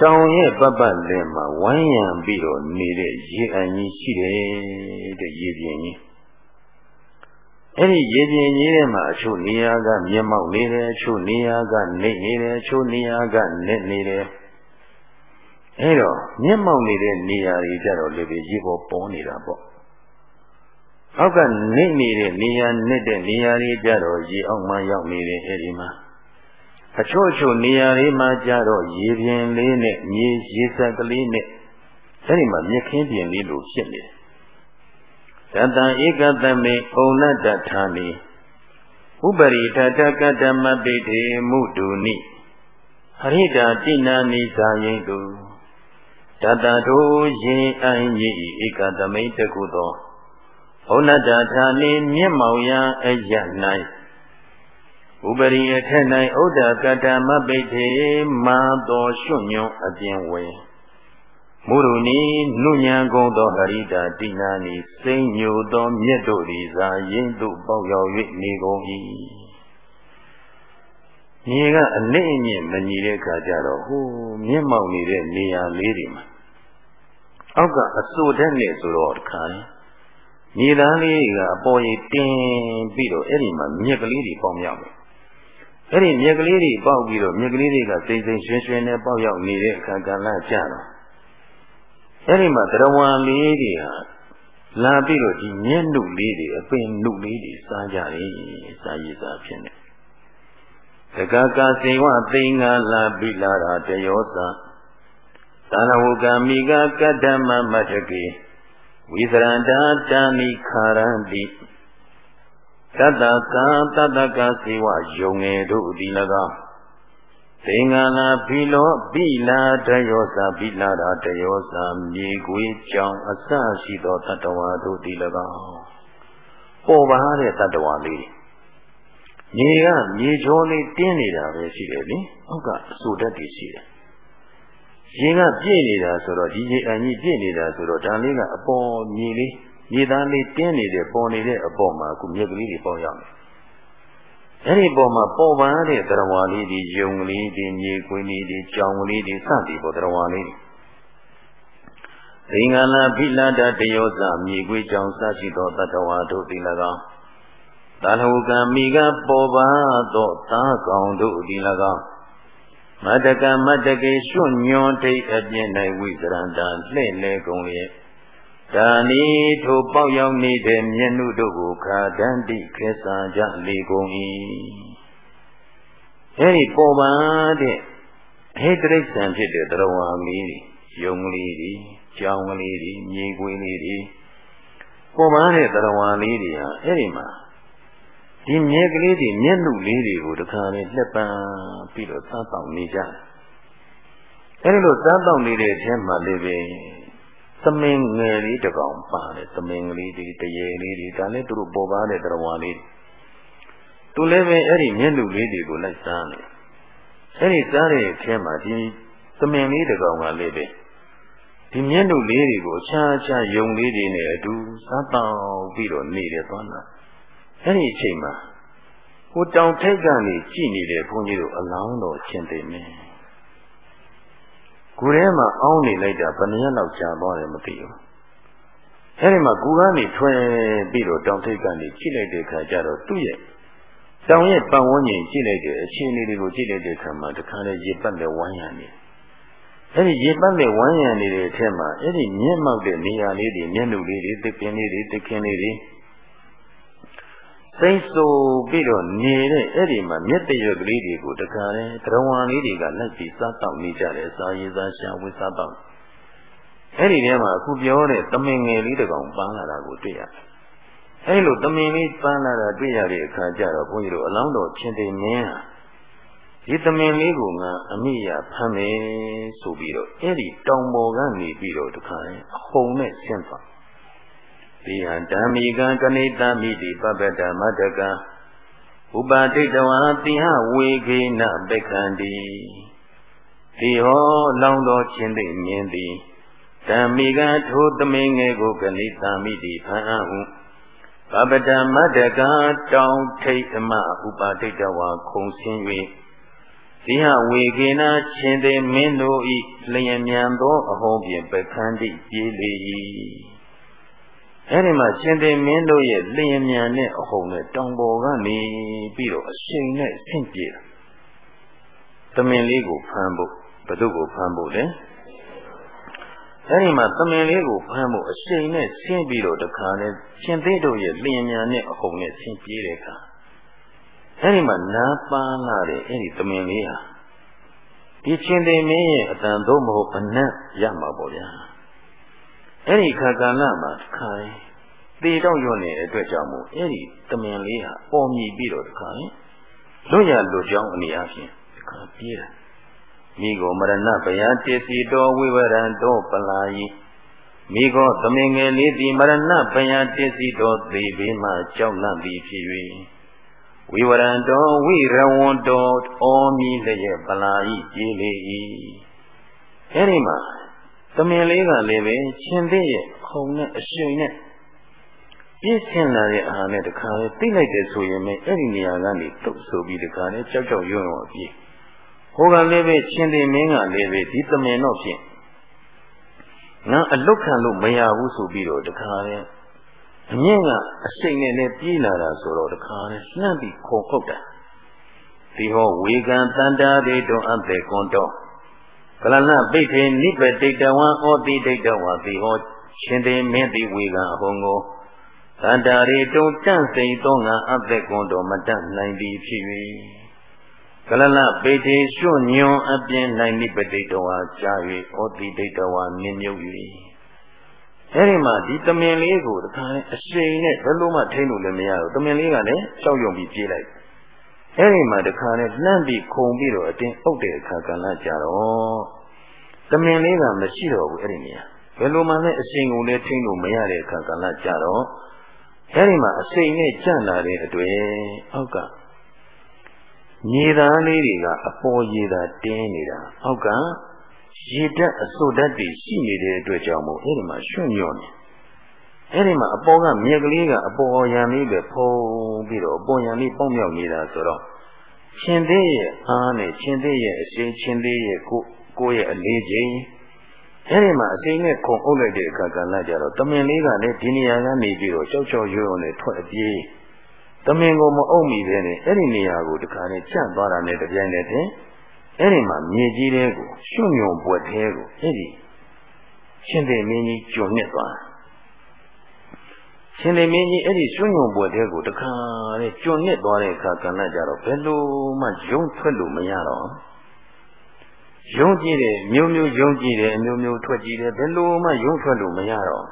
တောင်ရဲ့ပပလည်းမှာဝိုင်းရံပြီးတော့နေတဲ့ရေးအံ့ကြီးရှိတယ်တဲ့ရေးပြင်းကြီး အဲ့ဒီရေပြင်ကြီးထဲမှာအချို့နေရာကမျက်မှောက်နေတယ်အချို့နေရာကနေနေတယ်အချို့နေရာကနေနေတယ်အဲ့တော့မျက်မှောက်နေတဲ့နေရာတွေကြတော့လေရေပေါ်ပေါ်နေတာပေါ့အောက်ကနေနေတဲ့နေရာနေတဲ့နေရာတွေကြတော့ရေအောက်မှာရောက်နေတယ်အဲ့ဒီမှာအချို့အချို့နေရာတွေမှာကြတော့ရေပြင်လေးနဲ့မြေရေစက်ကလေးနဲ့အဲ့ဒီမှာမြက်ခင်းပြင်လေးလိုဖြစ်နေတယ်သ တ္တံဧကသမေဩနတ္တထာနိဥပရိထထကတ္တမပိတေမုတုနိဟရိတာတိနာနိဇာယိတုတတတို့ရင်အိုင်ကြီးဧကသမိတကုသောဩနတ္တထာနိမြင့်မောင်ရအယ၌ဥပရိအထက်၌ဩဒ္ဒကတ္တမပိတေမာသောရွှွညွန်အပြင်ဝင် မုရုနီနုညံကုန်သောဟရိတာတိနာနီစိမ့်ညိုသောမြတ်တို့သည်ဇာရင်တို့ပေါက်ရောက်၍နေကုန်၏မြေကအနည်းအမြင့်မညီတဲ့အခါကျတော့ဟိုမြင့်မောက်နေတဲ့နေရာလေးတွေမှာအောက်ကအစိုးတဲ့နေဆိုတော့တခါမြေသားလေးကအပေါ်ကြီးတင်းပြီးတော့အဲ့ဒီမှာမြက်ကလေးတွေပေါက်မြောက်တယ်အဲ့ဒီမြက်ကလေးတွေပေါက်ပြီးတော့မြက်ကလေးတွေကစိမ့်စိမ့်ရွှင်ရွှင်နဲ့ပေါက်ရောက်နေတဲ့အခါကလည်းကြာတော့ အဲ့ဒီမှာတရားဝန်လေးတွေဟာလာပြီးတော့ဒီမျက်နှုလေးတွေအပင်နှုလေးတွေစားကြတယ်စားရည်စားဖြစ်နေတကကစေဝသိင်္ဂလာပိလာရာတယောသသာနဝကမိကကတ္တမမတကေဝိသရန္တာတာနိခာရံတိတတ္တကံတတ္တကစေဝယုံငယ်တို့သည်၎င်း သင်္ကလာဘီလောဘိလာတယောစာဘိလာရာတယောစာမြေခွေးကြောင်အစရှိသောတတဝါတို့သည်၎င်းပေါ်ပါတဲ့တတဝါလေးမြေကမြေကျော်လေးတင်းနေတာပဲရှိတယ်လေအောက်ကအဆူဓာတ်တွေရှိတယ်ရေကပြည့်နေတာဆိုတော့ဒီရေအန်ကြီးပြည့်နေတာဆိုတော့ဒါလေးကအပေါ်မြေလေးမြေသားလေးတင်းနေတဲ့ပေါ်နေတဲ့အပေါ်မှာအခုမြက်ကလေးတွေပေါ်ရောက်နေ အဲ့ဒီပုံမှာပေါ်ပါတဲ့သရဝါလေးတွေယုံကလေးတွေမြေခွင်းလေးတွေကြောင်ကလေးတွေစသည်ပေါ်သရဝါလေးတွေသင်္ကလာဖိလာတတယောဇမြေခွေးကြောင်စရှိသောတတဝါတို့သည်၎င်းသာလဟုကမိကပေါ်ပါသောသာကောင်တို့သည်၎င်းမတကမတကေရွှွညွန်ထိတ်အပြင်း၌ဝိသရန္တာလှဲ့လဲကုန်လျက် ဒါနီထိုပေါက်ရောက်နေတဲ့မျက်နှုတို့ကိုခါတန်းတိခေစာကြလေကုန်၏အဲဒီပေါ်ပါတဲ့ဟေတရိစ္ဆန်ဖြစ်တဲ့တရဝါလေးတွေယုံလေးတွေကြောင်လေးတွေမြေခွေးလေးတွေပေါ်ပါတဲ့တရဝါလေးတွေဟာအဲဒီမှာဒီမြက်ကလေးတွေမျက်နှုလေးတွေကိုတခါလေလှက်ပန်းပြီးတော့စားတောင်းနေကြတယ်အဲဒီလိုစားတော့နေတဲ့အထဲမှာလည်းပဲ သမင်ငယ်လေးတကောင်ပါတယ်သမင်ကလေးတွေတရေလေးတွေဒါလည်းသူတို့ပေါ်ပါတဲ့တရားဝါလေးသူလည်းပဲအဲ့ဒီမျက်လူလေးတွေကိုလိုက်စားနေအဲ့ဒီစားတဲ့အထဲမှာဒီသမင်လေးတကောင်ကလည်းပဲဒီမျက်နှုတ်လေးတွေကိုအခြားအခြားယုံလေးတွေနဲ့အတူစားတောက်ပြီးတော့နေတယ်သွားလာအဲ့ဒီအချိန်မှာဟိုတောင်ထိပ်ကနေကြည်နေတဲ့ဘုန်းကြီးတို့အလောင်းတော်ရှင်သိမင်း ကိုယ်ထဲမှာအောင်းနေလိုက်တာဘယ်နှရက်လောက်ကြာသွားတယ်မသိဘူးအဲ့ဒီမှာကိုယ်ကနေထွက်ပြီးတော့တောင်ထိပ်ကနေကြည့်လိုက်တဲ့အခါကျတော့သူ့ရဲ့တောင်ရဲ့ပတ်ဝန်းကျင်ကြည့်လိုက်တဲ့အခြေအနေတွေကိုကြည့်လိုက်တဲ့အခါမှာတခါလေရေပတ်လေဝိုင်းရနေအဲ့ဒီရေပတ်လေဝိုင်းရနေတဲ့အထက်မှာအဲ့ဒီမြင့်မောက်တဲ့နေရာလေးတွေမျက်နှာလေးတွေသစ်ပင်လေးတွေသစ်ခင်းလေးတွေ စိတ်ဆိုပြီးတော့နေတဲ့အဲ့ဒီမှာမျက်တရွက်ကလေးတွေကိုတခါလေတရဝံလေးတွေကလိုက်ပြီးစားတောက်နေကြတယ်စားရည်စားရှာဝစ်စားတောက်အဲ့ဒီထဲမှာအခုပြောတဲ့တမင်ငယ်လေးတကောင်ပန်းလာတာကိုတွေ့ရတယ်အဲ့လိုတမင်လေးပန်းလာတာတွေ့ရတဲ့အခါကျတော့ဘုန်းကြီးတို့အလောင်းတော်ချင်းတင်မင်းဟာဒီသမင်လေးကိုငါအမိရဖမ်းမယ်ဆိုပြီးတော့အဲ့ဒီတောင်ပေါ်ကနေပြီးတော့တခါရင်အဟုန်နဲ့ဆင်းသွား ဒီဟံဓမ္မိကံကနေတမိတိပပတမတကဥပါတိတဝါတိဟဝေခေနပက္ခန္တိဒီဟောလောင်းတော်ချင်းသိမြင်သည်ဓမ္မိကထိုသမင်ငယ်ကိုကနေတမိတိဖမ်းအံ့ဟုပပတမတကတောင်ထိတ်အမဥပါတိတဝါခုံဆင်း၍ဒီဟဝေကေနာရှင်သေမင်းတို့ဤလျင်မြန်သောအဟောဖြင့်ပခန္တိပြေးလေ၏ အဲ့ဒီမှာရှင်သေမင်းတို့ရဲ့လျင်မြန်တဲ့အဟုန်နဲ့တောင်ပေါ်ကနေပြီးတော့အရှိန်နဲ့ဆင့်ပြေတာသမင်လေးကိုဖမ်းဖို့ဘု து ကိုဖမ်းဖို့လေအဲ့ဒီမှာသမင်လေးကိုဖမ်းဖို့အရှိန်နဲ့ဆင်းပြီးတော့တခါနဲ့ရှင်သေးတို့ရဲ့လျင်မြန်တဲ့အဟုန်နဲ့ဆင်းပြေးတဲ့အခါအဲ့ဒီမှာနားပန်းလာတဲ့အဲ့ဒီသမင်လေးဟာဒီချင်းသိမင်းရဲ့အတန်သို့မဟုတ်အနတ်ရမှာပေါ့ဗျာ အဲ့ဒီခါကာလမှာတခါရင်သေတော့ရွနေတဲ့အတွက်ကြောင့်မို့အဲ့ဒီသမင်လေးဟာပေါ်မြည်ပြီးတော့တခါရင်လွတ်ရလွတ်ကြောင်းအနေအချင်းတခါပြေးတာမိကိုမရဏဗျာတေစီတော်ဝိဝရံတော်ပလာယီမိကိုသမင်ငယ်လေးသည်မရဏဗျာတေစီတော်သေဘေးမှကြောက်လန့်ပြီးဖြစ်၍ဝိဝရံတော်ဝိရဝံတော်ဩမီလျက်ပလာဤကြည်လေ၏အဲ့ဒီမှာ သမင်လေးကလည်းပဲရှင်သေးရဲ့ခုံနဲ့အရှင်နဲ့ပြည့်စင်လာတဲ့အာနဲ့တခါလေသိလိုက်တယ်ဆိုရင်လည်းအဲ့ဒီနေရာကနေတုတ်ဆိုပြီးတခါလေကြောက်ကြောက်ရွံ့ရွံ့အပြေးဟိုကလည်းပဲရှင်သေးမင်းကလည်းပဲဒီသမင်တော့ဖြင့်ငါအလုတ်ခံလို့မရဘူးဆိုပြီးတော့တခါလေအမြင့်ကအစိတ်နဲ့လည်းပြေးလာတာဆိုတော့တခါနဲ့နှံ့ပြီးခုန်ခုတ်တာဒီဟောဝေကံတန္တာရိတောအဘေကွန်တော် ကလနပိထေနိပတိတဝံဩတိဒိတဝါဒီဟောရှင်သေမင်းတိဝေကံအဟုံကိုတန္တာရိတောတန့်စိန်သောငါအဘေကွန်တော်မတတ်နိုင်သည်ဖြစ်၍ကလလပိထေရွှွညွန်အပြင်းနိုင်နိပတိတဝါကြာ၍ဩတိဒိတဝါမြင့်မြုပ်၍အဲဒီမှာဒီတမင်လေးကိုတခါနဲ့အရှိန်နဲ့ဘယ်လိုမှထိန်းလို့လည်းမရဘူးတမင်လေးကလည်းကြောက်ရွံ့ပြီးပြေးလိုက် အဲဒီမှာတခါနဲ့လှမ်းပြီးခုန်ပြီးတော့အတင်းအုပ်တဲ့အခါကလည်းကြတော့တမင်လေးကမရှိတော့ဘူးအဲ့ဒီနေရာဘယ်လိုမှလည်းအရှိန်ကိုလည်းထိန်းလို့မရတဲ့အခါကလည်းကြတော့အဲဒီမှာအစိန်နဲ့ကြန့်လာတဲ့အတွေ့အောက်ကမြေသားလေးတွေကအပေါ်ရေသာတင်းနေတာအောက်ကရေတက်အစိုတက်တွေရှိနေတဲ့အတွက်ကြောင့်မို့အဲ့ဒီမှာရွှွညွန့်နေ အဲ့ဒီမှာအပေါ်ကမြေကလေးကအပေါ်ရံလေးပဲဖုံးပြီးတော့အပေါ်ရံလေးပေါက်မြောက်နေတာဆိုတော့ရှင်သေးရဲ့အားနဲ့ရှင်သေးရဲ့အရှိန်ရှင်သေးရဲ့ကိုကိုရဲ့အလေးချိန်အဲ့ဒီမှာအစိမ့်နဲ့ခုံအုပ်လိုက်တဲ့အခါကလည်းကြတော့တမင်လေးကလည်းဒီနေရာကနေပြီးတော့ကြောက်ကြောက်ရွံ့ရွံ့နဲ့ထွက်အပြေးတမင်ကိုမအုပ်မိပဲနဲ့အဲ့ဒီနေရာကိုတခါနဲ့ကျန့်သွားတာနဲ့တပြိုင်နက်တည်းအဲ့ဒီမှာမြေကြီးတဲ့ကိုရွှွညုံပွက်သေးကိုအဲ့ဒီရှင်သေမင်းကြီးကျွံ့နစ်သွား ရှင်သေမင်းကြီးအဲ့ဒီရွှွညုံပွက်သေးကိုတခါတဲ့ကျွံ့နစ်သွားတဲ့အခါကဏ္ဍကြတော့ဘယ်လိုမှယုံထွက်လို့မရတော့ယုံကြည်တယ်မျိုးမျိုးယုံကြည်တယ်အမျိုးမျိုးထွက်ကြည်တယ်ဘယ်လိုမှယုံထွက်လို့မရတော့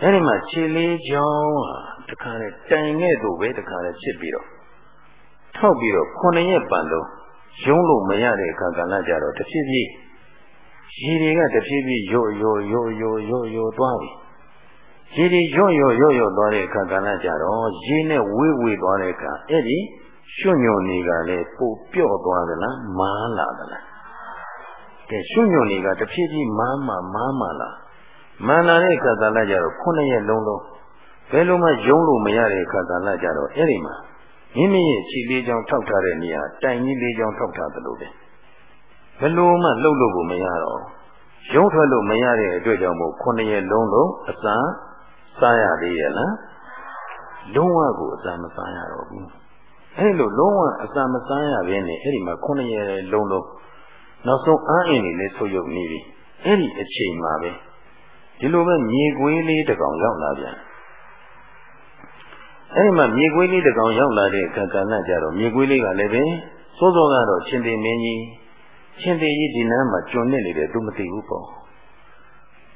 အဲ့ဒီမှာခြေလေးချောင်းဟာတခါနဲ့တိုင်ခဲ့တော့ပဲတခါနဲ့ဖြစ်ပြီးတော့ထောက်ပြီးတော့ခုနှစ်ရက်ပန်လုံးရုံးလို့မရတဲ့အခါကလည်းကြတော့တဖြည်းဖြည်းရေတွေကတဖြည်းဖြည်းရော့ရော့ရော့ရော့ရော့ရော့သွားပြီ ရေတွေရော့ရော့ရော့ရော့သွားတဲ့အခါကလည်းကြတော့ရေနဲ့ဝေးဝေးသွားတဲ့အခါအဲ့ဒီရွှွညွန်တွေကလည်းပိုပြော့သွားသလားမားလာသလားကဲရွှွညွန်တွေကတဖြည်းဖြည်းမားမာမားမာလာမာလာတဲ့အခါကလည်းကြတော့ခုနှစ်ရက်လုံးလုံးဘယ်လိုမှယုံလို့မရတဲ့အခါကလည်းကြတော့အဲ့ဒီမှာမိမိရဲ့ခြေလေးချောင်းထောက်ထားတဲ့နေရာတိုင်ကြီးလေးချောင်းထောက်ထားသလိုပဲဘယ်လိုမှလှုပ်လို့ကိုမရတော့ရုံးထွက်လို့မရတဲ့အတွက်ကြောင့်မို့ခုနှစ်ရက်လုံးလုံးအစာ စားရသေးရဲ့လားလုံးဝကိုအစာမစားရတော့ဘူးအဲ့လိုလုံးဝအစာမစားရဘဲနဲ့အဲ့ဒီမှာခုနှစ်ရက်လုံးလုံးနောက်ဆုံးအားအင်းနေလေးဆုပ်ယုပ်နေပြီအဲ့ဒီအချိန်မှာပဲဒီလိုပဲမြေကွေးလေးတစ်ကောင်ရောက်လာပြန်အဲ့ဒီမှာမြေကွေးလေးတစ်ကောင်ရောက်လာတဲ့အခါကဏ္ဍကြတော့မြေကွေးလေးကလည်းပဲစိုးစောကတော့ရှင်တေမင်းကြီးရှင်တေကြီးဒီနားမှာကျွန်နေနေတယ်သူမသိဘူးပေါ့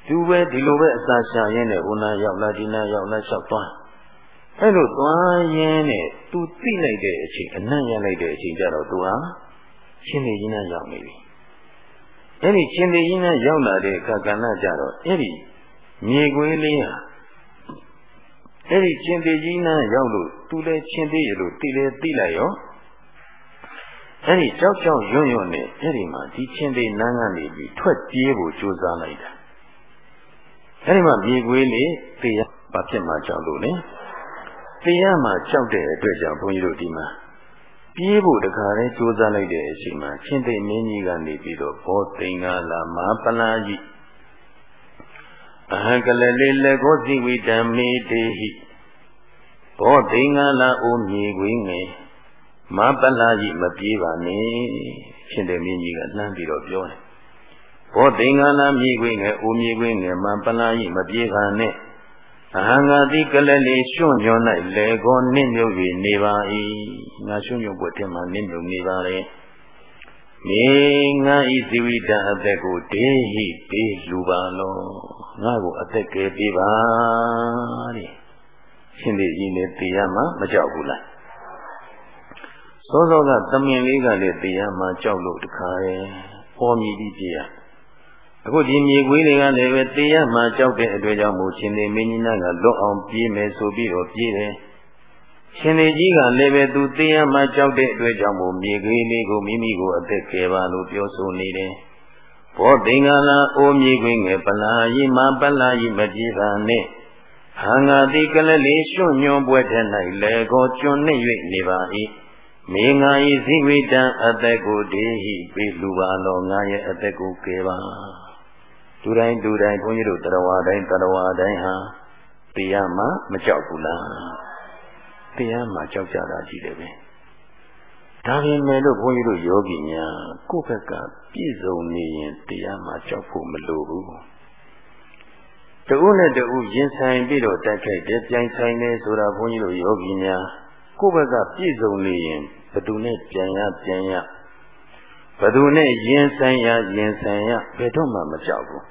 သူပဲဒီလိုပဲအစာရှာရင်းနဲ့ဟိုနာရောက်လာဒီနာရောက်လာလျှောက်သွားအဲ့လိုသွားရင်းနဲ့သူသိလိုက်တဲ့အချိန်အနံ့ရလိုက်တဲ့အချိန်ကျတော့သူဟာရှင်တေကြီးနားရောက်နေပြီအဲ့ဒီရှင်တေကြီးနားရောက်လာတဲ့အခါကဏ္ဍကြတော့အဲ့ဒီမြေခွေးလေးဟာအဲ့ဒီရှင်တေကြီးနားရောက်လို့သူလည်းရှင်သေးရလို့သိလေသိလိုက်ရောအဲ့ဒီကြောက်ကြောက်ရွံ့ရွံ့နဲ့အဲ့ဒီမှာဒီချင်းသေးနန်းကနေပြီးထွက်ပြေးဖို့ကြိုးစားလိုက်တာ အဲ့ဒီမှာမြေခွေးလေးတေရဘာဖြစ်မှကြောက်လို့လဲတေရမှာကြောက်တဲ့အတွက်ကြောင့်ဘုန်းကြီးတို့ဒီမှာပြေးဖို့တခါလဲကြိုးစားလိုက်တဲ့အချိန်မှာချင်းသေးမင်းကြီးကနေပြီးတော့ဘောသိင်္ဂလာမဟာပလာကြီးအဟံကလလေလေကိုစီဝိတံမေတေဟိဘောသိင်္ဂလာအိုမြေခွေးငယ်မပလာကြီးမပြေးပါနဲ့ရှင်တဲ့မင်းကြီးကလှမ်းပြီးတော့ပြောတယ် ဘောသင်္ကနာမြေခွေငယ်အိုမြေခွေငယ်မပလာကြီးမပြေးပါနဲ့အဟံငါတိကလလေးရွှွန့်ညွန်၌လေကောနင့်မြုပ်၍နေပါ၏ငါရွှွန့်ညွတ်ဘွယ်ထဲမှာနင့်မြုပ်နေပါလေမေငါဤဇီဝိတအသက်ကိုဒေဟိပေးလူပါလောငါ့ကိုအသက်ကယ်ပေးပါတဲ့ရှင်သေးကြီးနဲ့တရားမှမကြောက်ဘူးလားစောစောကသမင်လေးကလည်းတရားမှကြောက်လို့တခါရဲ့ပေါ်မြည်ပြီးပြေးရ အခုဒီမြေခွေးတွေကလည်းပဲတရားမှကြောက်တဲ့အတွက်ကြောင့်မို့ရှင်သေးမင်းကြီးနာကလွတ်အောင်ပြေးမယ်ဆိုပြီးတော့ပြေးတယ်ရှင်သေးကြီးကလည်းပဲသူတရားမှကြောက်တဲ့အတွက်ကြောင့်မို့မြေခွေးလေးကိုမိမိကိုအသက်ကယ်ပါလို့ပြောဆိုနေတယ်ဘောသင်္ကလာအိုမြေခွေးငယ်ပလာယိမပလာယိမပြေးပါနဲ့ဟံငါတိကလလေးရွှွညွန်ပွဲထဲ၌လေကိုကျွန်းနေ၍နေပါ၏မေငါဤဇိဝိတံအသက်ကိုဒေဟိပေးလူပါလောငါရဲ့အသက်ကိုကယ်ပါ သူတိုင်းသူတိုင်းဘုန်းကြီးတို့တရားဝါတိုင်းတရားဝါတိုင်းဟာတရားမှမကြောက်ဘူးလားတရားမှကြောက်ကြတာကြီးတယ်ပဲဒါပေမဲ့လို့ဘုန်းကြီးတို့ယောဂီများကိုယ့်ဘက်ကပြည့်စုံနေရင်တရားမှကြောက်ဖို့မလိုဘူးတဦးနဲ့တဦးရင်ဆိုင်ပြီးတော့တိုက်ခိုက်တယ်ပြိုင်ဆိုင်တယ်ဆိုတာဘုန်းကြီးတို့ယောဂီများကိုယ့်ဘက်ကပြည့်စုံနေရင်ဘသူနဲ့ပြန်ရပြန်ရ ဘသူနဲ့ရင်ဆိုင်ရရင်ဆိုင်ရဘယ်တော့မှမကြောက်ဘူး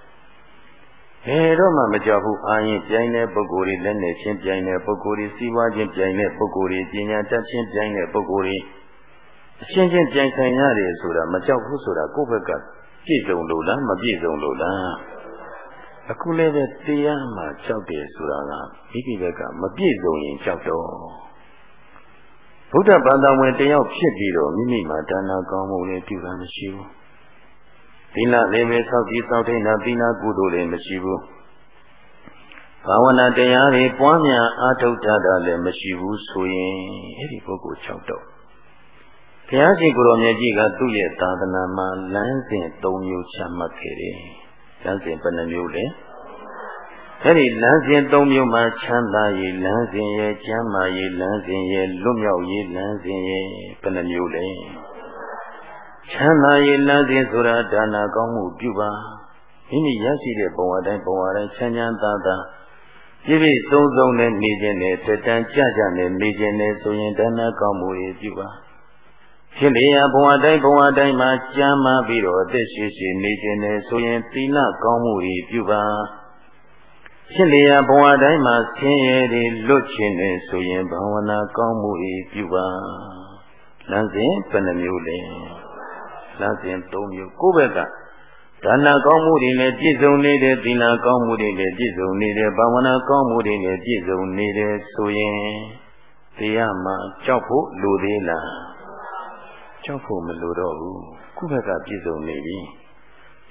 ဘယ်တော့မှမကြောက်ဘူးအာရင်ပြိုင်တဲ့ပုဂ္ဂိုလ်တွေလက်နဲ့ချင်းပြိုင်တဲ့ပုဂ္ဂိုလ်တွေစီးပွားချင်းပြိုင်တဲ့ပုဂ္ဂိုလ်တွေပညာတတ်ချင်းပြိုင်တဲ့ပုဂ္ဂိုလ်တွေအချင်းချင်းပြိုင်ဆိုင်ရတယ်ဆိုတာမကြောက်ဘူးဆိုတာကိုယ့်ဘက်ကပြည့်စုံလို့လားမပြည့်စုံလို့လားအခုလည်းပဲတရားမှကြောက်တယ်ဆိုတာကမိမိဘက်ကမပြည့်စုံရင်ကြောက်တော့ ဘုဒ္ဓဘာသာဝင်တယောက်ဖြစ်ပြီးတော့မိမိမှာဒါနာကောင်းမှုလည်းပြုတာမရှိဘူးသီလလည်းပဲဆောက်ကြည့်ဆောက်ထိန်တာသီလကုသိုလ်လည်းမရှိဘူးဘာဝနာတရားတွေပွားများအားထုတ်ကြတာလည်းမရှိဘူးဆိုရင်အဲ့ဒီပုဂ္ဂိုလ်၆တော့ဘုရားရှင်ကိုရောမြတ်ကြီးကသူ့ရဲ့သာသနာမှာလမ်းစဉ်၃မျိုးချမှတ်ခဲ့တယ်။လမ်းစဉ်ဘယ်နှမျိုးလဲ။ အဲ့ဒီလမ်းစဉ်၃မျိုးမှာချမ်းသာရေးလမ်းစဉ်ရဲ့ကျမ်းမာရေးလမ်းစဉ်ရဲ့လွတ်မြောက်ရေးလမ်းစဉ်ရဲ့ဘယ်နှမျိုးလဲချမ်းသာရေးလမ်းစဉ်ဆိုတာဒါနာကောင်းမှုပြုပါမိမိရရှိတဲ့ဘဝတိုင်းဘဝတိုင်းချမ်းချမ်းသာသာပြည့်ပြည့်စုံစုံနဲ့နေခြင်းနဲ့တတန်ကြကြနဲ့နေခြင်းနဲ့ဆိုရင်ဒါနာကောင်းမှုတွေပြုပါဖြစ်လျာဘဝတိုင်းဘဝတိုင်းမှာကျမ်းမာပြီးတော့အသက်ရှိရှိနေခြင်းနဲ့ဆိုရင်သီလကောင်းမှုတွေပြုပါ ဖြစ်လျာဘဝတိုင်းမှာဆင်းရဲတွေလွတ်ခြင်းနဲ့ဆိုရင်ဘာဝနာကောင်းမှု၏ပြုပါလမ်းစဉ်ဘယ်နှမျိုးလဲလမ်းစဉ်၃မျိုးကိုယ့်ဘက်ကဒါနကောင်းမှုတွေနဲ့ပြည့်စုံနေတဲ့သီလကောင်းမှုတွေနဲ့ပြည့်စုံနေတဲ့ဘာဝနာကောင်းမှုတွေနဲ့ပြည့်စုံနေတဲ့ဆိုရင်တရားမှာကြောက်ဖို့လိုသေးလားကြောက်ဖို့မလိုတော့ဘူးခုဘက်ကပြည့်စုံနေပြီ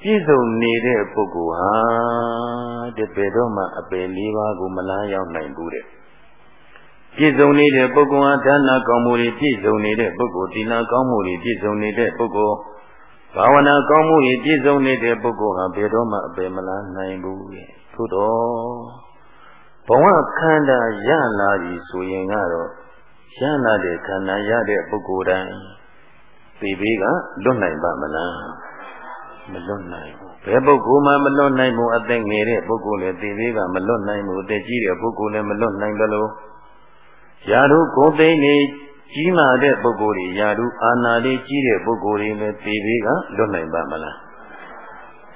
ပြည့်စုံနေတဲ့ပုဂ္ဂိုလ်ဟာတပည့်တော်မှာအပယ်လေးပါးကိုမလားရောက်နိုင်ဘူးတဲ့ပြည့်စုံနေတဲ့ပုဂ္ဂိုလ်ဟာဒါနကောင်းမှုတွေပြည့်စုံနေတဲ့ပုဂ္ဂိုလ်သီလကောင်းမှုတွေပြည့်စုံနေတဲ့ပုဂ္ဂိုလ်ဘာဝနာကောင်းမှုတွေပြည့်စုံနေတဲ့ပုဂ္ဂိုလ်ဟာဘယ်တော့မှအပယ်မလားနိုင်ဘူးတဲ့သို့တော့ဘဝခန္ဓာရလာပြီဆိုရင်ကတော့ရလာတဲ့ခန္ဓာရတဲ့ပုဂ္ဂိုလ်တိုင်းသိဘေးကလွတ်နိုင်ပါမလား မလွတ်နိုင်ဘူးဘယ်ပုဂ္ဂိုလ်မှမလွတ်နိုင်ဘူးအသက်ငယ်တဲ့ပုဂ္ဂိုလ်လည်းသိဘေးကမလွတ်နိုင်ဘူးအသက်ကြီးတဲ့ပုဂ္ဂိုလ်လည်းမလွတ်နိုင်တယ်လို့ယာရုကိုသိနေကြီးမာတဲ့ပုဂ္ဂိုလ်တွေယာရုအာနာလေးကြီးတဲ့ပုဂ္ဂိုလ်တွေလည်းသိဘေးကလွတ်နိုင်ပါမလား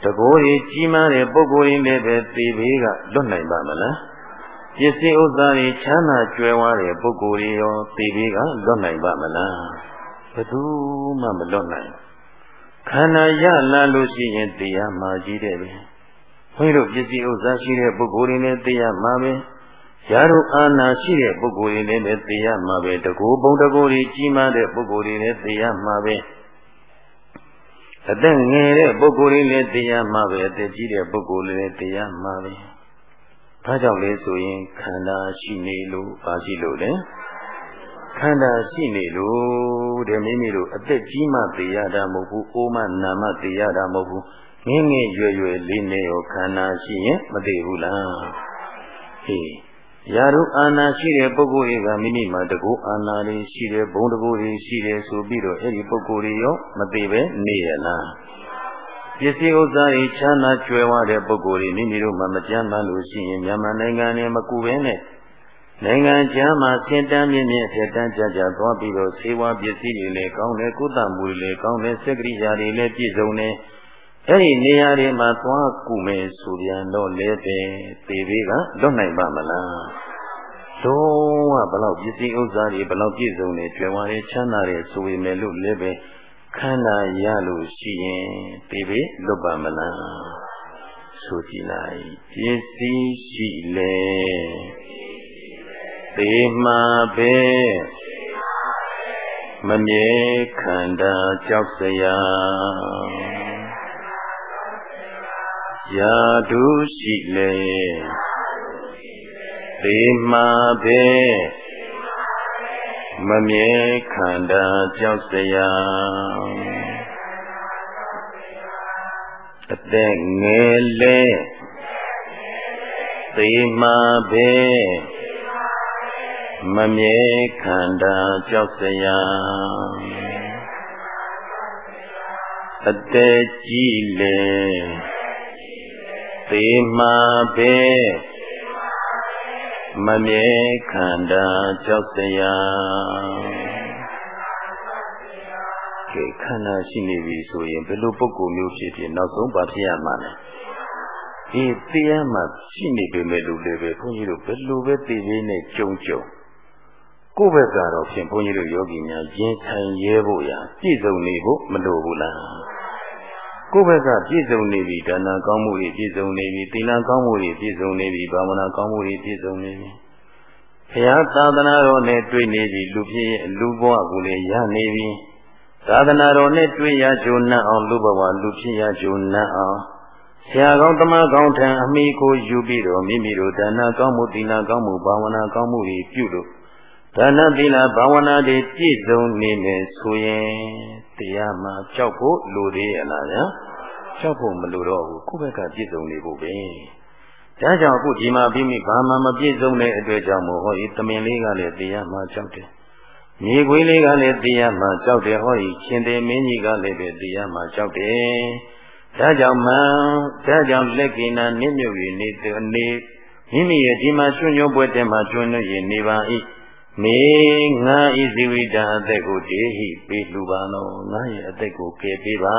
တကိုယ်ကြီးကြီးမာတဲ့ပုဂ္ဂိုလ်တွေလည်းပဲသိဘေးကလွတ်နိုင်ပါမလားပစ္စည်းဥစ္စာတွေချမ်းသာကြွယ်ဝတဲ့ပုဂ္ဂိုလ်တွေရောသိဘေးကလွတ်နိုင်ပါမလားဘယ်သူမှမလွတ်နိုင် ခန္ဓာရလာလို့ရှိရင်တရားမှာကြီးတယ်ပဲဘုန်းကြီးတို့ပစ္စည်းဥစ္စာရှိတဲ့ပုဂ္ဂိုလ်တွေလည်းတရားမှာပဲရာတို့အာနာရှိတဲ့ပုဂ္ဂိုလ်တွေလည်းသိရမှာပဲတကူဘုံတကူတွေကြီးမားတဲ့ပုဂ္ဂိုလ်တွေလည်းသိရမှာပဲအသက်ငယ်တဲ့ပုဂ္ဂိုလ်တွေလည်းသိရမှာပဲအသက်ကြီးတဲ့ပုဂ္ဂိုလ်တွေလည်းသိရမှာပဲဘာကြောင့်လဲဆိုရင်ခန္ဓာရှိနေလို့ဘာရှိလို့လဲ ခန္ဓာရှိနေလို့တဲ့မိမိတို့အသက်ကြီးမှသိရတာမဟုတ်ဘူးအိုးမှနာမှသိရတာမဟုတ်ဘူးငင်းငယ်ရွယ်ရွယ်လေးနဲ့ရောခန္ဓာရှိရင်မသိဘူးလားဟေးရာထူးအာဏာရှိတဲ့ပုဂ္ဂိုလ်တွေကမိမိမှာတကူအာဏာတွေရှိတယ်ဘုံတကူတွေရှိတယ်ဆိုပြီးတော့အဲ့ဒီပုဂ္ဂိုလ်တွေရောမသိပဲနေရလားပစ္စည်းဥစ္စာတွေချမ်းသာကြွယ်ဝတဲ့ပုဂ္ဂိုလ်တွေမိမိတို့မှမကြမ်းမှလို့ရှိရင်မြန်မာနိုင်ငံနဲ့မကူပဲနဲ့ နိုင်ငံခြားမှာစင်တန်းမြင့်မြင့်ထက်တန်းကြကြသွားပြီးတော့စေဝါပစ္စည်းတွေလည်းကောင်းတယ်ကုသမှုတွေလည်းကောင်းတယ်စက်ကရိယာတွေလည်းပြည့်စုံတယ်အဲ့ဒီနေရာတွေမှာသွားကုမယ်ဆိုပြန်တော့လည်းပဲပေဘေးကလွတ်နိုင်ပါမလားလုံးဝဘလောက်ပစ္စည်းဥစ္စာတွေဘလောက်ပြည့်စုံနေကြွယ်ဝနေချမ်းသာတယ်ဆိုပေမဲ့လို့လည်းပဲခန္ဓာရလို့ရှိရင်ပေဘေးလွတ်ပါမလားဆိုကြည့်လိုက်ပစ္စည်းရှိလေ သေမှာပဲမမြဲခန္ဓာကြောက်စရာယာတုရှိလေသေမှာပဲမမြဲခန္ဓာကြောက်စရာအသက်ငယ်လေသေမှာပဲ မမြဲခန္ဓာကြောက်စရာအသက်ကြီးလေသေမှာပဲမမြဲခန္ဓာကြောက်စရာကဲခန္ဓာရှိနေပြီဆိုရင်ဘယ်လိုပုဂ္ဂိုလ်မျိုးဖြစ်ဖြစ်နောက်ဆုံးပါဖြစ်ရမှာလဲဒီတရားမှာရှိနေပေမဲ့လို့လည်းပဲဘုန်းကြီးတို့ဘယ်လိုပဲသိသေးနဲ့ကြုံကြုံ ကိုယ့်ဘက်ကတော့ဖြင့်ဘုန်းကြီးတို့ယောဂီများရင်ဆိုင်ရဲဖို့ရာပြည့်စုံနေဖို့မလိုဘူးလားကိုယ့်ဘက်ကပြည့်စုံနေပြီဒါနကောင်းမှုတွေပြည့်စုံနေပြီသီလကောင်းမှုတွေပြည့်စုံနေပြီဘာဝနာကောင်းမှုတွေပြည့်စုံနေပြီဘုရားသာသနာတော်နဲ့တွေ့နေပြီလူဖြစ်လူဘဝကိုလည်းရနေပြီသာသနာတော်နဲ့တွေ့ရကြုံနှံ့အောင်လူဘဝလူဖြစ်ရကြုံနှံ့အောင်ဆရာကောင်းတမကောင်းထံအမိကိုယူပြီးတော့မိမိတို့ဒါနကောင်းမှုသီလကောင်းမှုဘာဝနာကောင်းမှုတွေပြုလို့ ဒါနသီလဘာဝနာတွေပြည့်စုံနေမယ်ဆိုရင်တရားမှာကြောက်ဖို့လိုသေးရလားဗျာကြောက်ဖို့မလိုတော့ဘူးခုဘက်ကပြည့်စုံနေဖို့ပဲဒါကြောင့်အခုဒီမှာပြီးမိဘာမှမပြည့်စုံတဲ့အတွက်ကြောင့်မို့ဟောဒီတမင်လေးကလည်းတရားမှာကြောက်တယ်မြေခွေးလေးကလည်းတရားမှာကြောက်တယ်ဟောဒီရှင်သေးမင်းကြီးကလည်းပဲတရားမှာကြောက်တယ်ဒါကြောင့်မှဒါကြောင့်လက်ကိနာနစ်မြုပ်ရည်နေနေမိမိရဲ့ဒီမှာကျွညွန့်ပွဲတဲ့မှာကျွညွန့်ရည်နေပါ၏ မေငါဤဇီဝိတာအသက်ကိုတေဟိပေးလူပါလောငါရဲ့အသက်ကိုကယ်ပေးပါ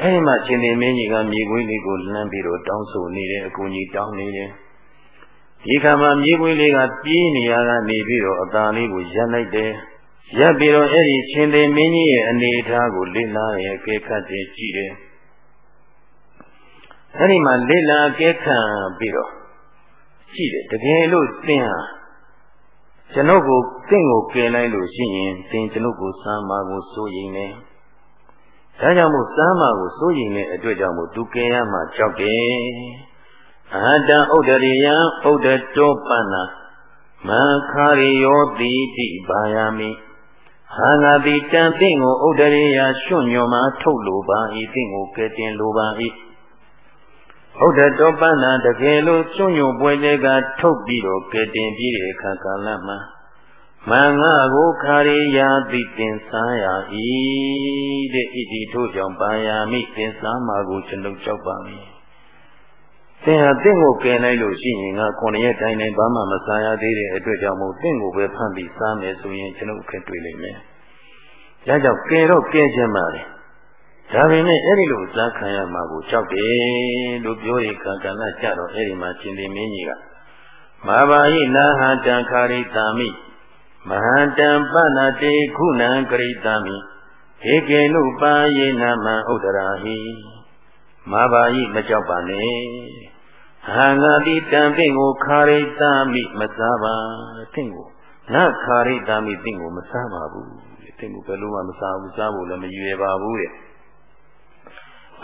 အဲဒီမှာရှင်သေမင်းကြီးကမြေခွေးလေးကိုလှမ်းပြီးတော့တောင်းဆိုနေတယ်အကူကြီးတောင်းနေတယ်ဒီခါမှာမြေခွေးလေးကပြေးနေရကနေပြီးတော့အသာလေးကိုရပ်လိုက်တယ်ရပ်ပြီးတော့အဲ့ဒီရှင်သေမင်းကြီးရဲ့အနေအထားကိုလေ့လာရဲ့ကဲခတ်တယ်ကြည့်တယ်အဲ့ဒီမှာလေ့လာကဲခံပြီးတော့ရှိတယ်တကယ်လို့သင်ဟာ ကျွန်ုပ်ကိုသင်ကိုကယ်လိုက်လို့ရှိရင်သင်ကျွန်ုပ်ကိုစမ်းမာကိုစိုးရင်နဲ့ဒါကြောင့်မို့စမ်းမာကိုစိုးရင်တဲ့အတွက်ကြောင့်မို့သူကယ်ရမှာကြောက်တယ်အဟတံဥဒရိယံဥဒတောပန္နာမခာရိယောတိတိဘာယာမိဟာငါတိတံသင်ကိုဥဒရိယရွှွညွန်မှာထုတ်လိုပါ၏သင်ကိုကယ်တင်လိုပါ၏ ဥဒတောပန္နာတကယ်လို့ကျွညွန်ပွဲတွေကထုတ်ပြီးတော့ကယ်တင်ပြီးတဲ့အခါကာလမှာမင်္ဂကိုခာရိယာတိတင်စားရ၏တဲ့ဣတိထို့ကြောင့်ပါယာမိတင်စားမှာကိုကျွန်ုပ်ကြောက်ပါမည်သင်ဟာတင့်ကိုကယ်လိုက်လို့ရှိရင်ငါခုနှစ်ရက်တိုင်းတိုင်းဘာမှမစားရသေးတဲ့အတွက်ကြောင့်မို့တင့်ကိုပဲဖမ်းပြီးစားမယ်ဆိုရင်ကျွန်ုပ်ခက်တွေ့လိမ့်မယ်။ဒါကြောင့်ကယ်တော့ကယ်ခြင်းပါလေ။ ဒါပေမဲ့အဲ့ဒီလိုစားခံရမှာကိုကြောက်တယ်လို့ပြောရကံကဏ္ဍကြတော့အဲ့ဒီမှာရှင်သေမင်းကြီးကမဘာဟိနာဟတံခာရိတာမိမဟာတံပဏတေခုနံကရိတာမိဧကေနုပါယေနမံဥဒရာဟိမဘာဟိမကြောက်ပါနဲ့ဟာငါတိတံပင့်ကိုခာရိတမိမစားပါတင့်ကိုနခာရိတမိတင့်ကိုမစားပါဘူးတင့်ကိုဘယ်လိုမှမစားဘူးစားဖို့လည်းမရွယ်ပါဘူးတဲ့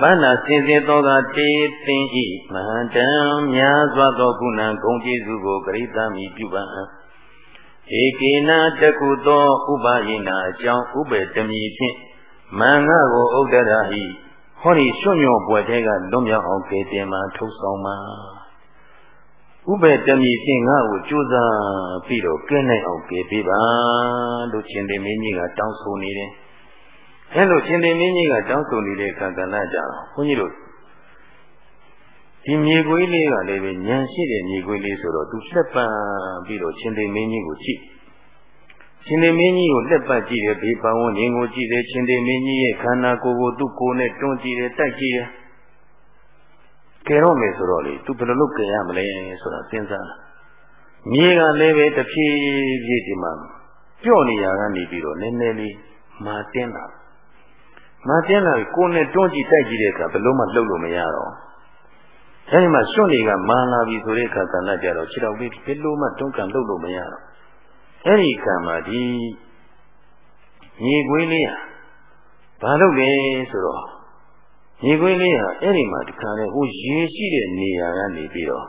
မနာစင်စစ်သောကတေတင်ဤမဟန္တံများစွာသောကုဏံဂုံကျေးဇူးကိုဂရိတမိပြုပါဧကေနာတကုသောဥပယိနာအကြောင်းဥပေတမီဖြင့်မင်္ဂကိုဥဒ္ဒရာဟိဟောဒီရွှွညောပွဲတဲကလွတ်မြောက်အောင်ကေတင်မှာထုတ်ဆောင်မှာဥပေတမီဖြင့်ငါ့ကိုကြိုးစားပြီးတော့ကဲနိုင်အောင်ကေပေးပါလို့ရှင်သေမင်းကြီးကတောင်းဆိုနေတယ် အဲလိုရှင်သေမင်းကြီးကတောင်းဆိုနေတဲ့ခန္ဓာနာကြတော့ဘုန်းကြီးတို့ဒီမြေခွေးလေးကလည်းပဲညံရှိတဲ့မြေခွေးလေးဆိုတော့သူလက်ပံပြီးတော့ရှင်သေမင်းကြီးကိုကြည့်ရှင်သေမင်းကြီးကိုလက်ပတ်ကြည့်တယ်ဘေးပန်းဝန်းကျင်ကိုကြည့်တယ်ရှင်သေမင်းကြီးရဲ့ခန္ဓာကိုယ်ကိုသူ့ကိုယ်နဲ့တွန်းကြည့်တယ်တိုက်ကြည့်တယ်ကယ်တော့မယ်ဆိုတော့လေသူဘယ်လိုလုပ်ကယ်ရမလဲဆိုတာစဉ်းစားမြေကလည်းပဲတဖြည်းဖြည်းဒီမှာပြော့နေရကနေပြီးတော့နည်းနည်းလေးမာတင်းလာမာတ င်းလာကိုယ်နဲ့တွန်းကြည့်တိုက်ကြည့်တဲ့အခါဘယ်လို့မှလှုပ်လို့မရတော့အဲဒီမှာစွန့်တွေကမာလာပြီဆိုတဲ့အခါကဏ္ဍကြတော့ခြေတော်လေးဘယ်လို့မှတွန်းကန်လှုပ်လို့မရတော့အဲ့ဒီကံမှာဒီညီကွေးလေးဟာဘာလုပ်လဲဆိုတော့ညီကွေးလေးဟာအဲ့ဒီမှာတခါလေဟိုရေရှိတဲ့နေရာကနေပြီးတော့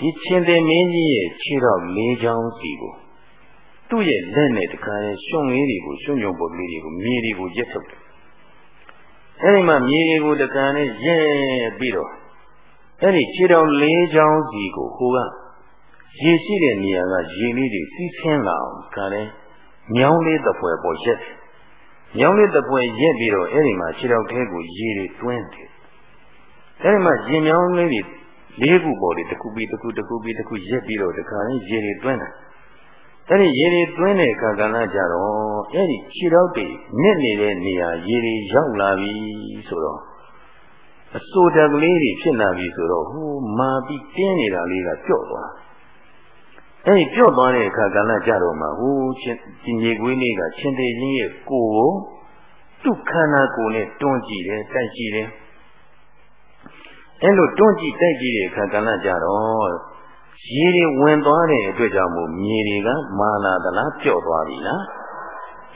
ဒီချင်းတဲ့မင်းကြီးရဲ့ခြေတော်လေးချောင်းစီကိုသူ့ရဲ့လက်နဲ့တခါလေရွှွန်လေးတွေကိုရွှွန်ညုံပုံလေးတွေကိုမြေတွေကိုရက်ထုတ်တယ် အဲ့ဒီမှာမြေတွေကိုတခါလေရက်ပြီးတော့အဲ့ဒီခြေတော်လေးချောင်းစီကိုဟိုကရေရှိတဲ့နေရာကရေလေးတွေစီးဆင်းလာအောင်ခါလဲမြောင်းလေးတစ်ဖွဲပေါ်ရက်မြောင်းလေးတစ်ဖွဲရက်ပြီးတော့အဲ့ဒီမှာခြေတော်ထဲကိုရေတွေတွင်းတယ်အဲ့ဒီမှာရေမြောင်းလေးတွေလေးခုပေါ်တွေတစ်ခုပြီးတစ်ခုတစ်ခုပြီးတစ်ခုရက်ပြီးတော့တခါရင်ရေတွေတွင်းတယ် အဲ့ဒီရေတွေတွင်းတဲ့အခါကလည်းကြတော့အဲ့ဒီခြေတော်တွေနစ်နေတဲ့နေရာရေတွေရောက်လာပြီဆိုတော့အစိုးတကလေးတွေဖြစ်လာပြီဆိုတော့ဟိုမာပြီးတင်းနေတာလေးကကြော့သွားအဲဒီပြော့သွားတဲ့အခါကလည်းကြတော့မှဟိုချင်းဒီမြေကွေးလေးကရှင်သေးချင်းရဲ့ကိုယ်ကိုသူ့ခန္ဓာကိုယ်နဲ့တွန်းကြည့်တယ်တိုက်ကြည့်တယ်အဲလိုတွန်းကြည့်တိုက်ကြည့်တဲ့အခါကလည်းကြတော့ ရေတွေဝင်သွားတဲ့အတွက်ကြောင့်မို့မြေတွေကမာလာသလားပြော့သွားပြီလား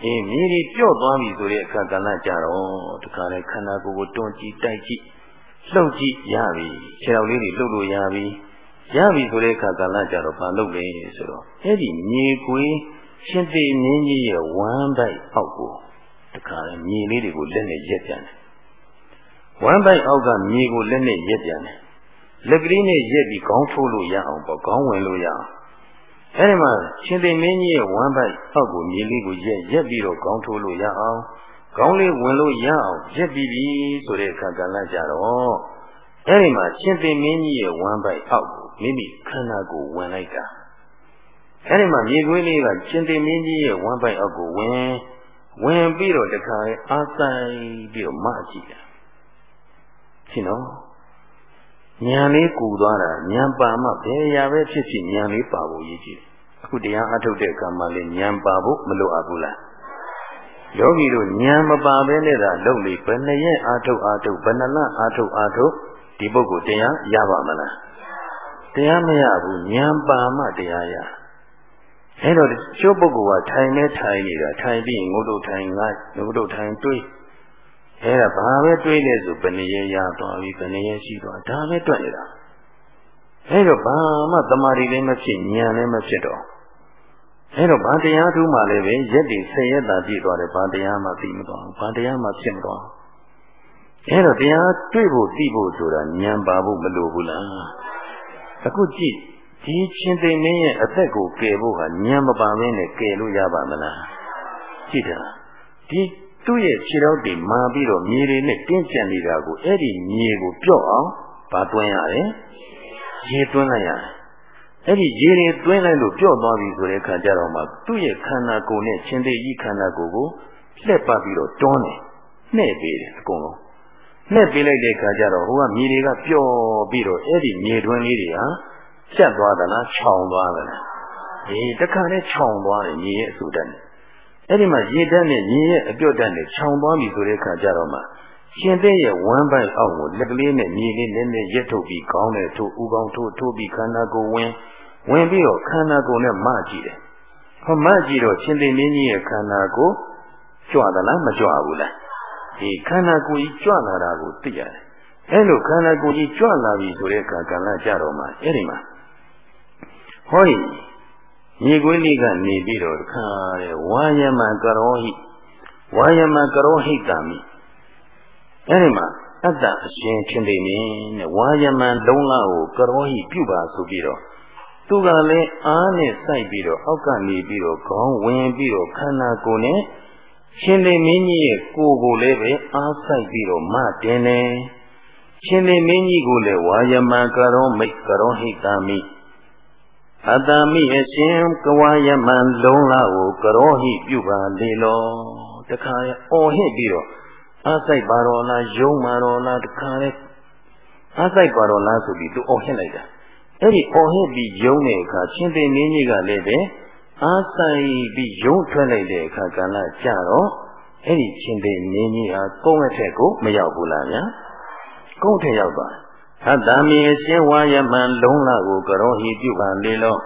အေးမြေတွေပြော့သွားပြီဆိုတဲ့အခါကလည်းကြတော့ဒီခါလေခန္ဓာကိုယ်ကိုတွန်းကြည့်တိုက်ကြည့်လှုပ်ကြည့်ရပြီခြေတော်လေးတွေလှုပ်လို့ရပြီရပြီဆိုတဲ့အခါကာလကြတော့ဘာလုပ်လဲဆိုတော့အဲ့ဒီမြေကွေးရှင်သေမင်းကြီးရဲ့ဝမ်းပိုက်အောက်ကိုတခါလေမြေလေးတွေကိုလက်နဲ့ရက်ပြန်တယ်ဝမ်းပိုက်အောက်ကမြေကိုလက်နဲ့ရက်ပြန်တယ် လက်ကလေးနဲ့ရက်ပြီးခေါင်းထိုးလို့ရအောင်ပေါ့ခေါင်းဝင်လို့ရအောင်အဲဒီမှာရှင်သေမင်းကြီးရဲ့ဝမ်းပိုက်အောက်ကိုမြေလေးကိုရက်ရက်ပြီးတော့ခေါင်းထိုးလို့ရအောင်ခေါင်းလေးဝင်လို့ရအောင်ရက်ပြီးပြီဆိုတဲ့အခါကလည်းကြတော့အဲဒီမှာရှင်သေမင်းကြီးရဲ့ဝမ်းပိုက်အောက်ကိုမိမိခန္ဓာကိုယ်ဝင်လိုက်တာအဲဒီမှာမြေခွေးလေးကရှင်သေမင်းကြီးရဲ့ဝမ်းပိုက်အောက်ကိုဝင်ဝင်ပြီးတော့တခါလေအာဆိုင်ပြီးတော့မကြည့်တာရှင်းနော် ဉာဏ်လေးကူသွားတာဉာဏ်ပါမှဘယ်အရာပဲဖြစ်ဖြစ်ဉာဏ်လေးပါဖို့ရည်ကြည်အခုတရားအထုတ်တဲ့ကံမှလည်းဉာဏ်ပါဖို့မလိုအပ်ဘူးလားယောဂီတို့ဉာဏ်မပါဘဲနဲ့သာလုံနေဘယ်နှရက်အာထုတ်အာထုတ်ဘယ်နှလအာထုတ်အာထုတ်ဒီပုဂ္ဂိုလ်တရားရပါမလားတရားမရဘူးဉာဏ်ပါမှတရားရအဲ့တော့ကျိုးပုဂ္ဂိုလ်ကထိုင်နေထိုင်နေတာထိုင်ပြီးငုတ်တုတ်ထိုင်ငါငုတ်တုတ်ထိုင်တွေး အဲ့ဒါဘာပဲတွေးလဲဆိုဘယ်နည်းရသွားပြီဘယ်နည်းရှိသွားဒါပဲတွက်နေတာအဲ့တော့ဘာမှတမာရီလည်းမဖြစ်ဉာဏ်လည်းမဖြစ်တော့အဲ့တော့ဘာတရားထူးမှလည်းပဲရက်တည်ဆယ်ရက်တာပြည့်သွားတယ်ဘာတရားမှသိမသွားဘူးဘာတရားမှဖြစ်မသွားအဲ့တော့တရားတွေ့ဖို့သိဖို့ဆိုတာဉာဏ်ပါဖို့မလိုဘူးလားအခုကြည့်ဒီချင်းသိမင်းရဲ့အသက်ကိုကယ်ဖို့ဟာဉာဏ်မပါမင်းနဲ့ကယ်လို့ရပါမလားကြည့်တာဒီ သူ့ရဲ့ခြေတော်တွေမာပြီးတော့မြေတွေနဲ့တင်းကျပ်နေတာကိုအဲ့ဒီမြေကိုပြော့အောင်ဗာတွင်းရတယ်ရေသွင်းလိုက်ရတယ်အဲ့ဒီရေတွေသွင်းလိုက်လို့ပြော့သွားပြီဆိုတဲ့အခါကျတော့မှသူ့ရဲ့ခန္ဓာကိုယ်နဲ့ရှင်သေးဤခန္ဓာကိုယ်ကိုလှက်ပတ်ပြီးတော့တွန်းတယ်နှဲ့ပေးတယ်အကုန်လုံးနှဲ့ပေးလိုက်တဲ့အခါကျတော့ဟိုကမြေတွေကပျော်ပြီးတော့အဲ့ဒီမြေတွင်းလေးတွေဟာဖြတ်သွားသလားခြောင်သွားသလားအေးတခါနဲ့ခြောင်သွားတယ်မြေရဲ့အဆူတတ်တယ် အဲ့ဒီမှာရေတတ်နဲ့မြေရဲ့အပြုတ်တတ်နဲ့ခြောင်သွားပြီဆိုတဲ့အခါကျတော့မှရှင်တဲ့ရဲ့ဝမ်းပိုက်အောက်ကိုလက်ကလေးနဲ့မြေလေးနဲ့နဲ့ရက်ထုတ်ပြီးခေါင်းနဲ့ထိုးဥကောင်းထိုးထိုးပြီးခန္ဓာကိုယ်ဝင်ဝင်ပြီးတော့ခန္ဓာကိုယ်နဲ့မကြည့်တယ်။ဟောမကြည့်တော့ရှင်သိမင်းကြီးရဲ့ခန္ဓာကိုယ်ကြွသလားမကြွဘူးလား။ဒီခန္ဓာကိုယ်ကြီးကြွလာတာကိုသိရတယ်။အဲလိုခန္ဓာကိုယ်ကြီးကြွလာပြီဆိုတဲ့အခါကံလာကြတော့မှအဲ့ဒီမှာဟောဒီ မြေခွေးလေးကနေပြီးတော့တခါတဲ့ဝါယမကရောဟိဝါယမကရောဟိတမိအဲ့ဒီမှာအတ္တအရှင်ချင်းသိနေနဲ့ဝါယမလုံးလာကိုကရောဟိပြုပါဆိုပြီးတော့သူကလည်းအားနဲ့စိုက်ပြီးတော့အောက်ကနေပြီးတော့ခေါင်းဝင်ပြီးတော့ခန္ဓာကိုယ်နဲ့ရှင်သေမင်းကြီးရဲ့ကိုယ်ကိုလည်းပဲအားစိုက်ပြီးတော့မတင်တယ်ရှင်သေမင်းကြီးကိုလည်းဝါယမကရောမိတ်ကရောဟိတာမိ အတ္တမိအရှင်ကဝါယမလုံးလာကိုကရောဟိပြုပါလေလောတခါရအော်ဟစ်ပြီးတော့အားစိုက်ပါတော်လားယုံပါတော်လားတခါလေအားစိုက်ပါတော်လားဆိုပြီးသူအော်ဟစ်လိုက်တာအဲ့ဒီအော်ဟစ်ပြီးယုံတဲ့အခါရှင်သေမင်းကြီးကလည်းပဲအားဆိုင်ပြီးယုံထွက်လိုက်တဲ့အခါကလည်းကြတော့အဲ့ဒီရှင်သေမင်းကြီးဟာကုန်းအထက်ကိုမရောက်ဘူးလားဗျာကုန်းထက်ရောက်သွား ဟတ္တမေအရှင်ဝါယမံလုံးလာကိုကရောဟိပြုပါလေလော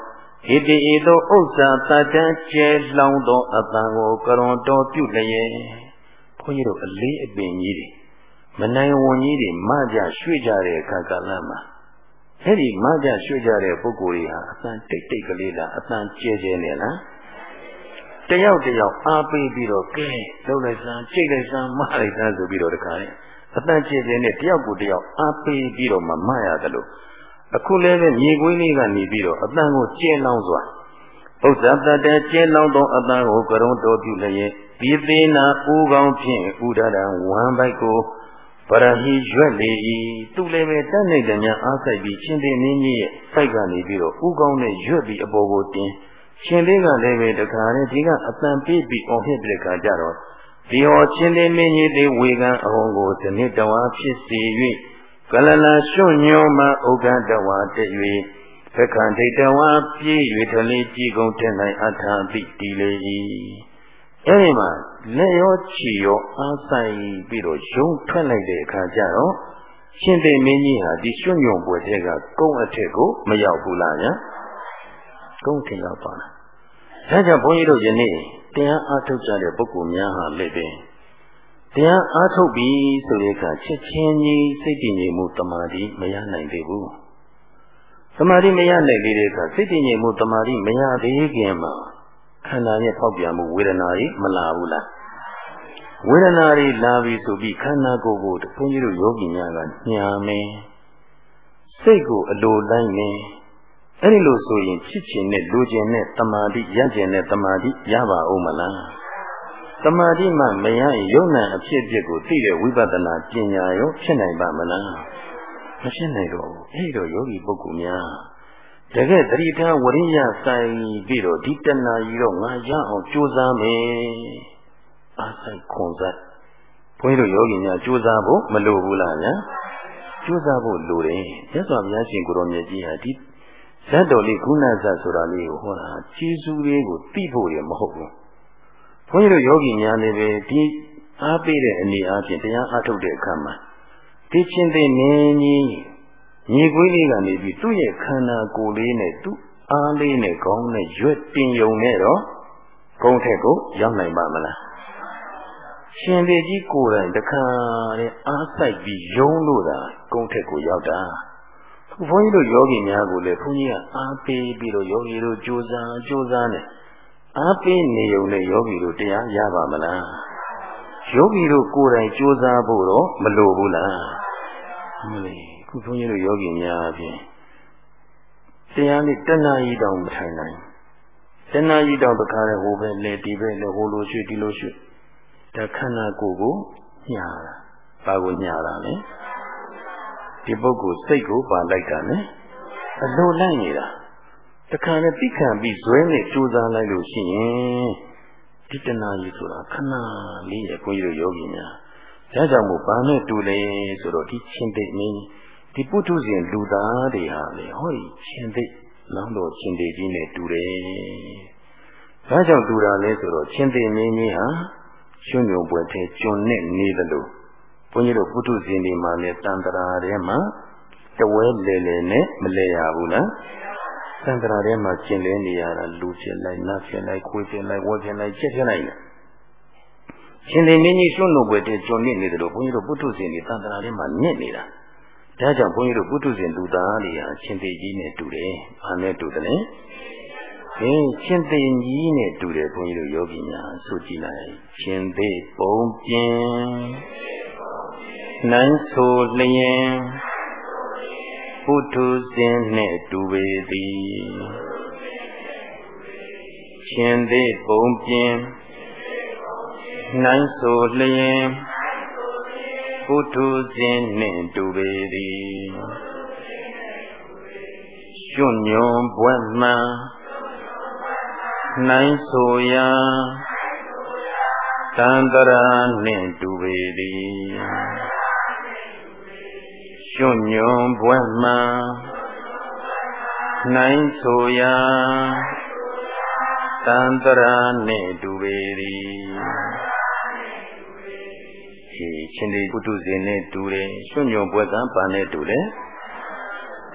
ဣတိဤသို့ဥစ္စာတတ္တကျဲလောင်းသောအတန်ကိုကရွန်တော်ပြုလျက်ဘုန်းကြီးတို့အလေးအပင်ကြီးတွေမနိုင်ဝန်ကြီးတွေမကြရွှေ့ကြတဲ့အခါကလည်းမှာအဲ့ဒီမကြရွှေ့ကြတဲ့ပုဂ္ဂိုလ်တွေဟာအတန်တိတ်တိတ်ကလေးလားအတန်ကျဲကျဲနေလားတယောက်တယောက်အားပေးပြီးတော့ကဲလှုပ်လိုက်စမ်းကြိတ်လိုက်စမ်းမလိုက်စမ်းဆိုပြီးတော့တခါလေ အတန်ကျဲကျဲနဲ့တယောက်ကိုတယောက်အားပေးပြီးတော့မှမရတယ်လို့အခုလည်းပဲမြေကွင်းလေးကနေပြီးတော့အတန်ကိုကျဲလောင်းစွာဥစ္စာတတကျဲလောင်းသောအတန်ကိုကရုံတော်ပြုလျက်ဒီသေးနာဦးကောင်းဖြင့်ဥဒရံဝမ်းပိုက်ကိုပရဟိရွက်လေ၏သူလည်းပဲတတ်နိုင်တဲ့များအားဆိုင်ပြီးရှင်သေးနင်းကြီးရဲ့စိုက်ကနေပြီးတော့ဥကောင်းနဲ့ရွက်ပြီးအပေါ်ကိုတင်ရှင်သေးကလည်းပဲတခါနဲ့ဒီကအတန်ပေးပြီးအောင်ဖြစ်တဲ့ခါကျတော့ ဒီဟောရှင်သေးမင်းကြီးတွေဝေကံအဟုံကိုဇနိတဝါဖြစ်စေ၍ကလလရွှွညောမှဥက္ကတဝါတည့်၍သက္ခံဒိတဝါပြေး၍ထလေးကြည်ကုန်တဲ့၌အထာတိတည်လေ၏အဲဒီမှာလက်ရောခြေရောအားဆိုင်ပြီးတော့ယုံထွက်လိုက်တဲ့အခါကျတော့ရှင်သေမင်းကြီးဟာဒီရွှွညွန်ပွဲတဲ့ကကုန်းအထက်ကိုမရောက်ဘူးလားညာကုန်းထင်ရောက်သွားတာဒါကြောင့်ဘုန်းကြီးတို့ယနေ့ တရားအားထုတ်ကြတဲ့ပုဂ္ဂိုလ်များဟာလည်းပဲတရားအားထုတ်ပြီဆိုတဲ့အခါချက်ချင်းကြီးစိတ်တည်ငြိမ်မှုတမာတိမရနိုင်သေးဘူးတမာတိမရနိုင်သေးတဲ့အခါစိတ်တည်ငြိမ်မှုတမာတိမရသေးခင်မှာခန္ဓာရဲ့ဖောက်ပြန်မှုဝေဒနာကြီးမလာဘူးလားဝေဒနာတွေလာပြီဆိုပြီးခန္ဓာကိုယ်ကိုဘုန်းကြီးတို့ယောဂီများကညာမင်းစိတ်ကိုအလိုလိုက်နေ အဲ့ဒီလိုဆိုရင်ဖြစ်ခြင်းနဲ့လိုခြင်းနဲ့တမာတိရခြင်းနဲ့တမာတိရပါဦးမလားတမာတိမှမရရင်ယုံနာအဖြစ်အပျက်ကိုသိတဲ့ဝိပဿနာပညာရောဖြစ်နိုင်ပါမလားမဖြစ်နိုင်တော့ဘူးအဲ့ဒီတော့ယောဂီပုဂ္ဂိုလ်များတကယ်သတိထားဝရိယဆိုင်ပြီးတော့ဒီတဏှာကြီးတော့ငါရအောင်ကြိုးစားမယ်အားဆိုင်ခွန်စားဘုန်းကြီးတို့ယောဂီများကြိုးစားဖို့မလိုဘူးလားညာကြိုးစားဖို့လိုတယ်မြတ်စွာဘုရားရှင်ကိုရောမြတ်ကြီးဟာဒီ ဇတ်တော်လေးကုဏဇတ်ဆိုတာလေးကိုဟောတာကျေးဇူးလေးကိုသိဖို့ရမဟုတ်ဘူးဘုန်းကြီးတို့ယောဂီများလည်းပဲဒီအားပေးတဲ့အနေအားဖြင့်တရားအားထုတ်တဲ့အခါမှာဒီချင်းသိမင်းကြီးညီကွေးလေးကနေပြီးသူ့ရဲ့ခန္ဓာကိုယ်လေးနဲ့သူ့အားလေးနဲ့ကောင်းနဲ့ရွက်တင်ယုံနဲ့တော့ကုန်းထက်ကိုရောက်နိုင်ပါမလားရှင်သေးကြီးကိုယ်တိုင်တခါတဲ့အားဆိုင်ပြီးယုံလို့တာကုန်းထက်ကိုရောက်တာ ဘုန်းကြီးတို့ယောဂီများကိုလည်းဘုန်းကြီးကအားပေးပြီးတော့ယောဂီတို့ကြိုးစားကြိုးစားနေအားပေးနေုံနဲ့ယောဂီတို့တရားရပါမလားယောဂီတို့ကိုယ်တိုင်ကြိုးစားဖို့တော့မလိုဘူးလားမလေးခုဘုန်းကြီးတို့ယောဂီများအပြင်တရားနဲ့တဏှာကြီးတောင်မထိုင်နိုင်တဏှာကြီးတောင်တခါလေဟိုပဲလေဒီပဲလေဟိုလိုရွှေ့ဒီလိုရွှေ့ဒါခန္ဓာကိုယ်ကိုညာတာဘာကိုညာတာလဲ ဒီပုဂ္ဂိုလ်စိတ်ကိုပါလိုက်တာနဲ့အလိုလိုက်နေတာတခါနဲ့သိခံပြီးဇွဲနဲ့ကြိုးစားလိုက်လို့ရှိရင်ဒီတဏှာကြီးဆိုတာခဏလေးရဲ့ဘုန်းကြီးတို့ယောဂီများဒါကြောင့်မို့ဘာနဲ့တူလဲဆိုတော့ဒီချင်းသိမင်းဒီပုထုဇဉ်လူသားတွေဟာလေဟောဒီချင်းသိလောင်းတော်ချင်းသိကြီးနဲ့တူတယ်။ဒါကြောင့်တူတာလဲဆိုတော့ချင်းသိမင်းကြီးဟာရှင်ညုံပွဲထဲကျွန်းနဲ့နေတယ်လို့ ဘုန်းကြီးတို့ပုထုဇဉ်တွေမှာလည်းတန်တရာထဲမှာတဝဲလေလေနဲ့မလဲရဘူးလား။တန်တရာထဲမှာကျင်လဲနေရတာလူဖြစ်လိုက်နတ်ဖြစ်လိုက်ခွေးဖြစ်လိုက်ဝက်ဖြစ်လိုက်ချက်ဖြစ်လိုက်တယ်။ရှင်သေမင်းကြီးစွန့်လို့ပွဲတဲ့ကျွန်းနေနေတယ်လို့ဘုန်းကြီးတို့ပုထုဇဉ်တွေတန်တရာထဲမှာညစ်နေတာ။ဒါကြောင့်ဘုန်းကြီးတို့ပုထုဇဉ်လူသားတွေဟာရှင်သေကြီးနဲ့တူတယ်။ဘာနဲ့တူတယ်လဲ။ဟင်းရှင်သေကြီးနဲ့တူတယ်ဘုန်းကြီးတို့ယောဂီများဆိုကြည့်လိုက်။ရှင်သေပုံပြင်း နိုင်ဆိုလျင်ပုထုဇဉ်နဲ့တူပေသည်ရှင်သေပုံပြင်းနိုင်ဆိုလျင်ပုထုဇဉ်နှင့်တူပေသည်ရွှညွန်ဘွဲ့မှန်နိုင်ဆိုရာတန္တရာနှင့်တူပေသည် ရွှညွန်ဘွဲ့မှန်နိုင်ဆိုရာတန္တရာနှင့်တူပေသည်ရှိရှင်ဒီပုထုဇဉ်နဲ့တူတယ်ရွှွညွန်ပွဲကပါနဲ့တူတယ်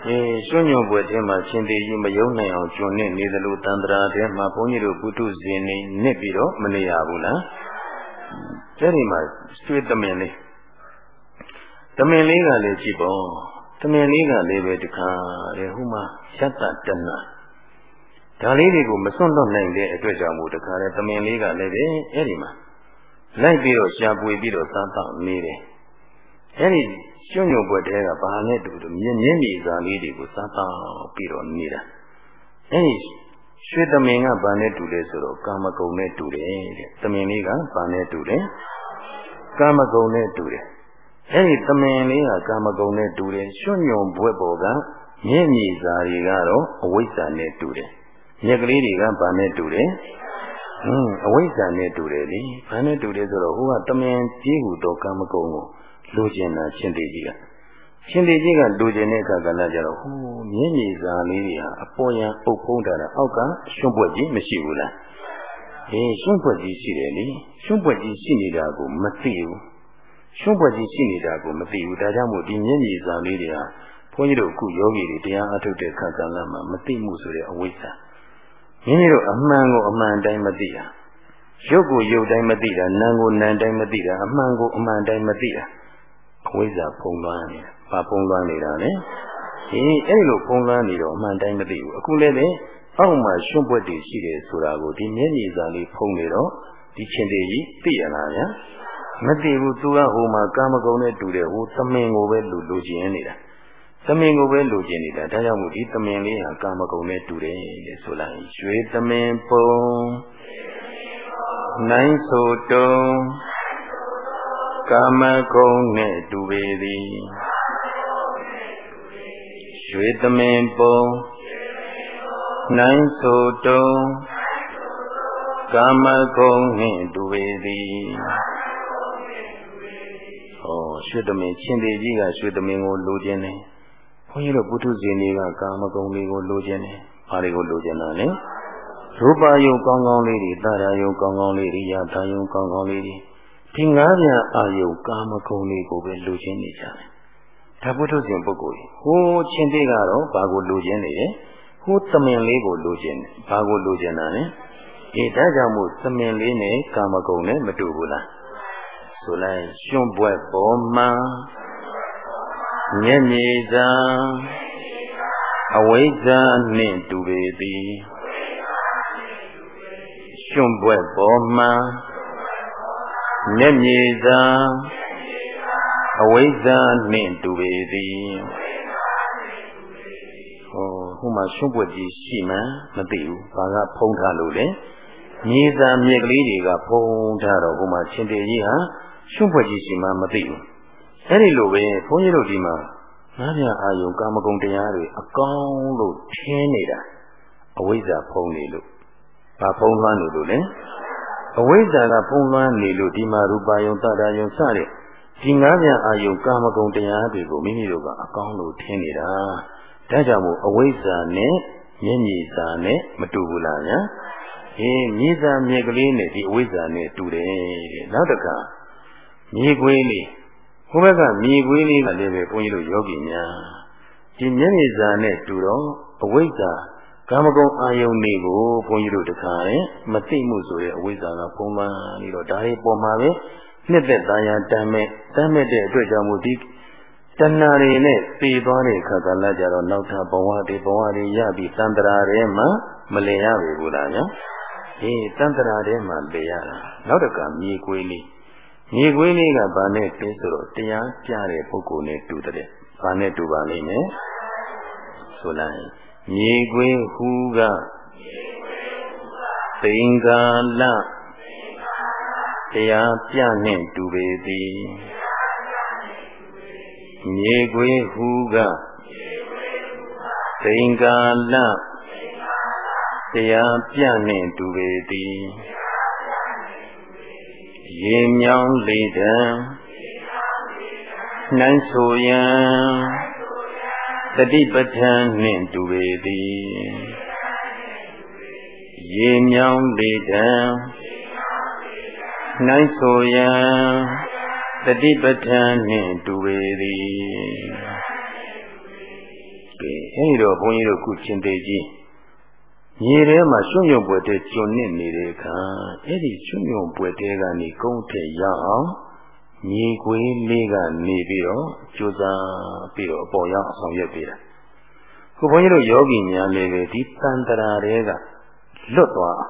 အဲရွှွညွန်ပွဲထဲမှာရှင်ဒီကြီးမယုံနိုင်အောင်ကျွန်းနေနေသလိုတန်ត្រာထဲမှာဘုန်းကြီးတို့ပုထုဇဉ်နေနစ်ပြီးတော့မနေရဘူးလားအဲဒီမှာရွှေသမင်လေး သမင်လေးကလည်းကြည့်ပေါ့သမင်လေးကလည်းပဲတခါတဲ့ဟိုမှာယတ္တတဏဒါလေးတွေကိုမစွန့်လွတ်နိုင်တဲ့အတွက်ကြောင့်မို့တခါတဲ့သမင်လေးကလည်းပဲအဲ့ဒီမှာလိုက်ပြီးတော့ရှားပွေပြီးတော့စားတော့နေတယ်အဲ့ဒီကျွညုံဘွက်တဲကဘာနဲ့တူတူမြင်းမြင်းမြေစာလေးတွေကိုစားတော့ပြီးတော့နေတာအဲ့ဒီရွှေသမင်ကဘာနဲ့တူလဲဆိုတော့ကာမဂုဏ်နဲ့တူတယ်တဲ့သမင်လေးကဘာနဲ့တူလဲကာမဂုဏ်နဲ့တူတယ် အဲ့ဒီသမင်လေးကကာမဂုဏ်နဲ့တူတယ်ရွှွညုံဘွက်ပေါ်ကမြင်းမြေစာတွေကတော့အဝိဇ္ဇာနဲ့တူတယ်မြက်ကလေးတွေကဘာနဲ့တူတယ်ဟင်းအဝိဇ္ဇာနဲ့တူတယ်လေဘာနဲ့တူတယ်ဆိုတော့ဟိုကတမင်ကြီးဟူသောကံမကုံကိုလိုချင်တာရှင်သေးကြီးကရှင်သေးကြီးကလိုချင်တဲ့အခါကလည်းကြတော့ဟိုမြင်းမြေစာလေးတွေဟာအပေါ်ယံအုပ်ဖုံးတာအောက်ကရွှွန့်ပွက်ကြီးမရှိဘူးလားအေးရွှွန့်ပွက်ကြီးရှိတယ်လေရွှွန့်ပွက်ကြီးရှိနေတာကိုမသိဘူး ရွှွန့်ပွက်ကြီးရှိနေတာကိုမသိဘူးဒါကြောင့်မို့ဒီမြင်းမြေစာလေးတွေဟာဘုန်းကြီးတို့အခုယောဂီတွေတရားအထုတ်တဲ့ခါကလည်းမသိမှုဆိုတဲ့အဝိဇ္ဇာမိမိတို့အမှန်ကိုအမှန်တိုင်းမသိတာရုပ်ကိုရုပ်တိုင်းမသိတာနာမ်ကိုနာမ်တိုင်းမသိတာအမှန်ကိုအမှန်တိုင်းမသိတာအဝိဇ္ဇာဖုံးလွှမ်းနေတာဘာဖုံးလွှမ်းနေတာလဲဟေးအဲ့လိုဖုံးလွှမ်းနေတော့အမှန်တိုင်းမသိဘူးအခုလည်းပဲအောက်မှာရွှွန့်ပွက်တွေရှိတယ်ဆိုတာကိုဒီမျက်မြင်စာလေးဖုံးနေတော့ဒီချင်းတွေကြီးသိရလားဗျာ မသိဘူးသူကဟိုမှာကာမဂုဏ်နဲ့တူတယ်ဟိုသမင်ကိုပဲလူလူကျင်နေတာသမင်ကိုပဲလိုချင်နေတာဒါကြောင့်မို့ဒီသမင်လေးဟာကာမဂုဏ်နဲ့တူတယ်လေဆိုလိုက်ရွှေသမင်ပုံနိုင်ဆိုတုံကာမဂုဏ်နဲ့တူပေသည်ရွှေသမင်ပုံနိုင်ဆိုတုံကာမဂုဏ်နှင့်တူပေသည် ဟောရွှေသမင်ချင်းသေးကြီးကရွှေသမင်ကိုလိုချင်တယ်ဘုန်းကြီးတို့ပုထုဇဉ်တွေကကာမဂုဏ်တွေကိုလိုချင်တယ်။ဘာတွေကိုလိုချင်တာလဲ။ရူပယုံကောင်းကောင်းလေးတွေတာရာယုံကောင်းကောင်းလေးတွေရတာယုံကောင်းကောင်းလေးတွေဒီငါးပြန်အာယုံကာမဂုဏ်တွေကိုပဲလိုချင်နေကြတယ်ဒါပုထုဇဉ်ပုဂ္ဂိုလ်ဟိုးချင်းသေးကတော့ဘာကိုလိုချင်နေလဲဟိုးသမင်လေးကိုလိုချင်တယ်ဘာကိုလိုချင်တာလဲအေးဒါကြောင့်မို့သမင်လေးနဲ့ကာမဂုဏ်နဲ့မတူဘူးလား ဆိုလိုက်ရှင်ဘွက်ပေါ်မှာမျက်မြေသာအဝိဇ္ဇာနှင့်တူပေသည်ရှင်ဘွက်ပေါ်မှာမျက်မြေသာအဝိဇ္ဇာနှင့်တူပေသည်ဟောဟိုမှာရှင်ဘွက်ကြီးရှိမှမသိဘူးဘာကဖုံးထားလို့လဲမြေသာမြေကလေးတွေကဖုံးထားတော့ဟိုမှာရှင်တေကြီးဟာ ရှင်ဘွက်ကြီးရှိမှမသိဘူးအဲ့ဒီလိုပဲဘုန်းကြီးတို့ဒီမှာငါးပြအာယုကာမဂုဏ်တရားတွေအကောင်းလို့ထင်းနေတာအဝိဇ္ဇာဖုံးနေလို့ဘာဖုံးလွှမ်းနေလို့လဲအဝိဇ္ဇာကဖုံးလွှမ်းနေလို့ဒီမှာရူပါယုံတတာယုံစတဲ့ဒီငါးပြအာယုကာမဂုဏ်တရားတွေကိုမိမိတို့ကအကောင်းလို့ထင်းနေတာဒါကြောင့်မို့အဝိဇ္ဇာနဲ့မျက်မြည်စာနဲ့မတူဘူးလားညာအေးမြေစာမြေကလေးနဲ့ဒီအဝိဇ္ဇာနဲ့တူတယ်တဲ့နောက်တစ်ခါ မြေခွေးလေးဘုဘက်ကမြေခွေးလေးကလည်းပဲဘုန်းကြီးတို့ယောဂီများဒီမျက်နှာစာနဲ့တူတော့အဝိဇ္ဇာကာမဂုဏ်အာယုန်တွေကိုဘုန်းကြီးတို့တခါရင်မသိမှုဆိုရဲ့အဝိဇ္ဇာကဘုံမှန်ပြီးတော့ဒါတွေပေါ်မှာပဲနှစ်သက်သားရန်တမ်းမဲ့တမ်းမဲ့တဲ့အတွက်ကြောင့်မို့ဒီတဏှာတွေနဲ့ပြေးသွားတဲ့အခါကလည်းကြတော့နောက်ထပ်ဘဝတွေဘဝတွေရပြီးတန္တရာထဲမှာမလင်ရပြီဘုရားညာဒီတန္တရာထဲမှာပြေးရတာနောက်တကမြေကွေးလေး မြေခွေးလေးကဘာနဲ့တဲဆိုတော့တရားပြတဲ့ပုဂ္ဂိုလ်နဲ့တူတဲ့ဘာနဲ့တူပါလိမ့်မယ်ဆိုလိုက်မြေခွေးဟူကသင်္ကာလတရားပြနှင့်တူပေသည်မြေခွေးဟူကသင်္ကာလတရားပြနှင့်တူပေသည် ရေမြောင်းလေတံနှိုင်းဆိုရန်တတိပဋ္ဌာန်နှင့်တူပေသည်ရေမြောင်းလေတံနှိုင်းဆိုရန်တတိပဋ္ဌာန်နှင့်တူပေသည်ကဲအဲဒီတော့ဘုန်းကြီးတို့ခုချင်းသေးကြီး မြေထဲမှာရွှွညွန့်ပွဲတဲ့ကျွနစ်နေတဲ့အခါအဲ့ဒီရွှွညွန့်ပွဲတဲ့ကနေကုန်းထက်ရအောင်မြေခွေးလေးကနေပြီးတော့ကြိုးစားပြီးတော့အပေါ်ရောက်အောင်ရွက်ပေးတာခုဘုန်းကြီးတို့ယောဂီများလည်းပဲဒီတန်တရာတွေကလွတ်သွား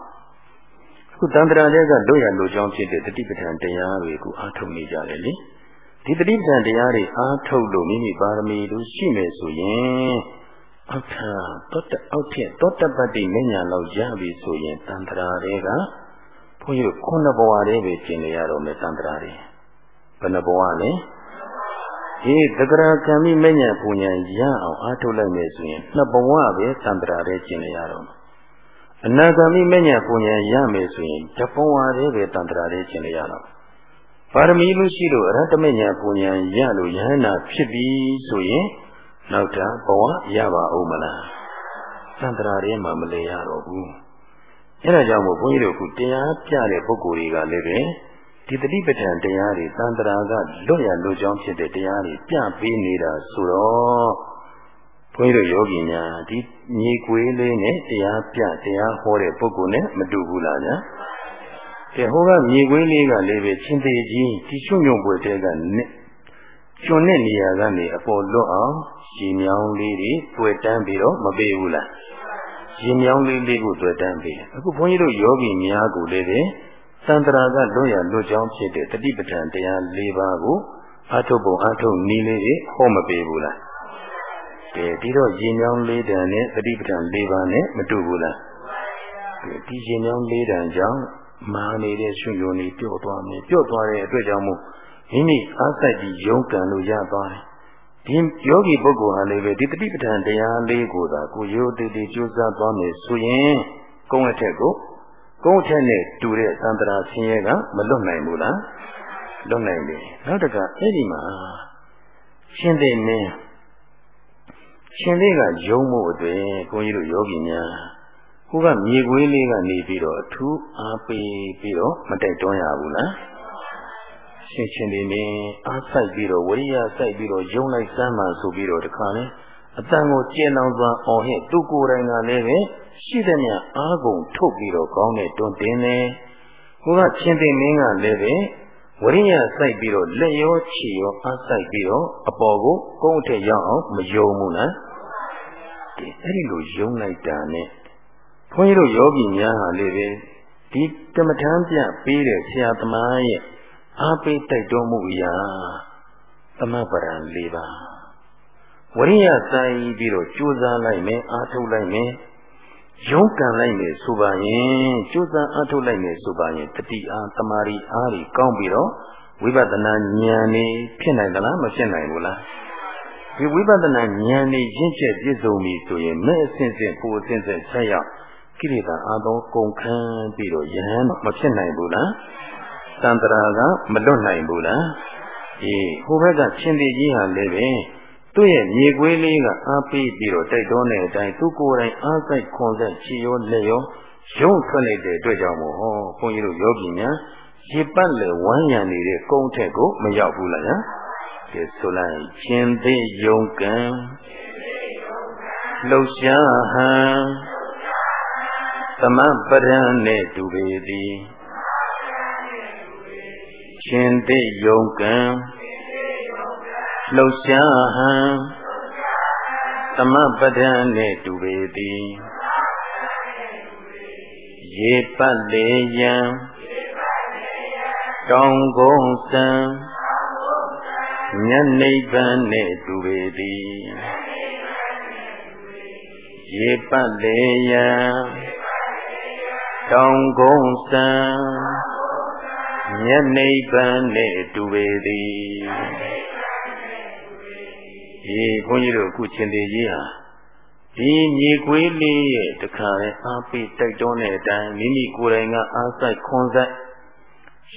ခုတန်တရာတွေကလွတ်ရလို့ကြောင်းဖြစ်တဲ့တတိပဋ္ဌာန်တရားတွေကိုအားထုတ်နေကြတယ်လေဒီတတိပဋ္ဌာန်တရားတွေအားထုတ်လို့မိမိပါရမီတို့ရှိမယ်ဆိုရင် အောက်ထာတောတအောက်ဖြစ်တောတပတ္တိမညာလောက်ရပြီဆိုရင်တန်တရာတွေကဘုန်းကြီးခုနှစ်ဘဝတည်းပဲကျင်နေရတော့မယ်တန်တရာတွေဘယ်နှဘဝလဲဒီသကရာကံမိမညာပူညာရအောင်အားထုတ်လိုက်မယ်ဆိုရင်နှစ်ဘဝပဲတန်တရာတည်းကျင်နေရတော့မယ်အနာဂံမိမညာပူညာရမယ်ဆိုရင်တဘဝတည်းပဲတန်တရာတည်းကျင်နေရတော့ပါရမီလူရှိလို့အရဟတမညာပူညာရလို့ယဟနာဖြစ်ပြီဆိုရင် နောက်တာဘဝရပါဦးမလားသံတရာထဲမှာမလဲရတော့ဘူးအဲဒါကြောင့်မို့ဘုန်းကြီးတို့ကတရားပြတဲ့ပုဂ္ဂိုလ်တွေကလည်းပဲဒီတတိပဋ္ဌာန်တရားတွေသံတရာကလွတ်ရလွတ်ကြောင်းဖြစ်တဲ့တရားတွေပြပေးနေတာဆိုတော့ဘုန်းကြီးတို့ယောဂီများဒီညီကွေးလေးနဲ့တရားပြတရားဟောတဲ့ပုဂ္ဂိုလ်နဲ့မတူဘူးလားညာကဲဟိုကညီကွေးလေးကလည်းပဲချင်းသေးကြီးဒီချွညုံပွဲတဲ့ကနဲ့ကျွန်းတဲ့နေရာကနေအပေါ်လွတ်အောင် ရေမြောင်းလေးတွေတွေ့တန်းပြီးတော့မပေးဘူးလားရေမြောင်းလေးလေးကိုတွေ့တန်းပေးတယ်အခုဘုန်းကြီးတို့ယောဂီများကိုလည်းပဲသံတရာကလွတ်ရလွတ်ကြောင်းဖြစ်တဲ့တတိပဋ္ဌာန်တရား၄ပါးကိုအထုတ်ပုံအထုတ်နည်းလေးတွေဟောမပေးဘူးလားကဲဒီတော့ရေမြောင်းလေးတန်နဲ့တတိပဋ္ဌာန်၄ပါးနဲ့မတူဘူးလားဒီရေမြောင်းလေးတန်ကြောင့်မာနေတဲ့ရှင်ယုံနေပြော့သွားမယ်ပြော့သွားတဲ့အတွက်ကြောင့်မို့မိမိအားစိုက်ပြီးယုံကံလို့ရသွားတယ် ဒီယောဂီပုဂ္ဂိုလ်ဟာလည်းပဲဒီတတိပဋ္ဌာန်တရားလေးကိုသာကိုရိုးသေးသေးကြိုးစားသွားမယ်ဆိုရင်ကုန်းအထက်ကိုကုန်းအထက်နဲ့တူတဲ့သံတရာဆင်းရဲကမလွတ်နိုင်ဘူးလားလွတ်နိုင်တယ်နောက်တကအဲ့ဒီမှာရှင်သေးမင်းရှင်သေးကယုံမှုအတွက်ဘုန်းကြီးတို့ယောဂီများကိုကမြေခွေးလေးကနေပြီးတော့အထူးအားပေးပြီးတော့မတိုက်တွန်းရဘူးလား ရှင်ရှင်နေနေအားစိုက်ပြီးတော့ဝရိယစိုက်ပြီးတော့ယုံလိုက်စမ်းမှဆိုပြီးတော့တခါလဲအတန်ကိုကျင့်အောင်သွားအော်ဟဲ့သူကိုယ်တိုင်ကလည်းပဲရှိတဲ့မြအားကုန်ထုတ်ပြီးတော့ကောင်းတဲ့တွန်းတင်နေကိုကချင်းတင်မင်းကလည်းပဲဝရိယစိုက်ပြီးတော့လက်ရောခြေရောအားစိုက်ပြီးတော့အပေါ်ကိုကုန်းအထက်ရောက်အောင်မယုံဘူးလားဒီအဲ့ဒီလိုယုံလိုက်တာနဲ့ဘုန်းကြီးတို့ယောဂီများဟာလည်းပဲဒီကမ္မထမ်းပြပေးတဲ့ဆရာသမားရဲ့ အားပေးတိုက်တော်မူရာသမပရံ၄ပါးဝရိယစိုက်ပြီးတော့ကြိုးစားလိုက်မယ်အားထုတ်လိုက်မယ်ရုံးကန်လိုက်မယ်ဆိုပါရင်ကြိုးစားအားထုတ်လိုက်မယ်ဆိုပါရင်တတိအားတမာရီအားတွေကောင်းပြီးတော့ဝိပဿနာဉာဏ်นี่ဖြစ်နိုင်သလားမဖြစ်နိုင်ဘူးလားဒီဝိပဿနာဉာဏ်นี่ရင့်ကျက်ပြည့်စုံပြီဆိုရင်မဲ့အစဉ်စဉ်ကိုအစဉ်စဉ်ဆက်ရောက်ကိလေသာအသောကုန်ခန်းပြီးတော့ယဟန်မဖြစ်နိုင်ဘူးလား တန်တရာကမလွတ်နိုင်ဘူးလားအေးဟိုဘက်ကရှင်သေးကြီးဟာလည်းပဲသူ့ရဲ့မြေခွေးလေးကအားပေးပြီးတော့တိုက်တွန်းတဲ့အတိုင်းသူကိုယ်တိုင်အားစိုက်ခွန်စိုက်ချီရောလက်ရောရုံထွက်လိုက်တဲ့အတွက်ကြောင့်မို့ဟောဘုန်းကြီးတို့ယောဂီများရေပတ်လေဝမ်းရံနေတဲ့ကုန်းထက်ကိုမရောက်ဘူးလားညာဒီဆိုလိုက်ရှင်သေးယုံကံလှုပ်ရှားဟံသမပရံနဲ့တူပေသည် ရှင်သေးယုံကံလှုပ်ရှားဟံသမပဒံနဲ့တူပေသည်ရေပတ်လေယံတောင်ကုန်းစံညနေပန်းနဲ့တူပေသည်ရေပတ်လေယံတောင်ကုန်းစံ ညနေပန်းနဲ့တူပေသည်ဒီဘုန်းကြီးတို့အခုချင်းသေးကြီးဟာဒီမြေခွေးလေးရဲ့တခါလဲအားပေးတိုက်တွန်းတဲ့အတိုင်းမိမိကိုယ်တိုင်ကအားဆိုင်ခွန်ဆိုင်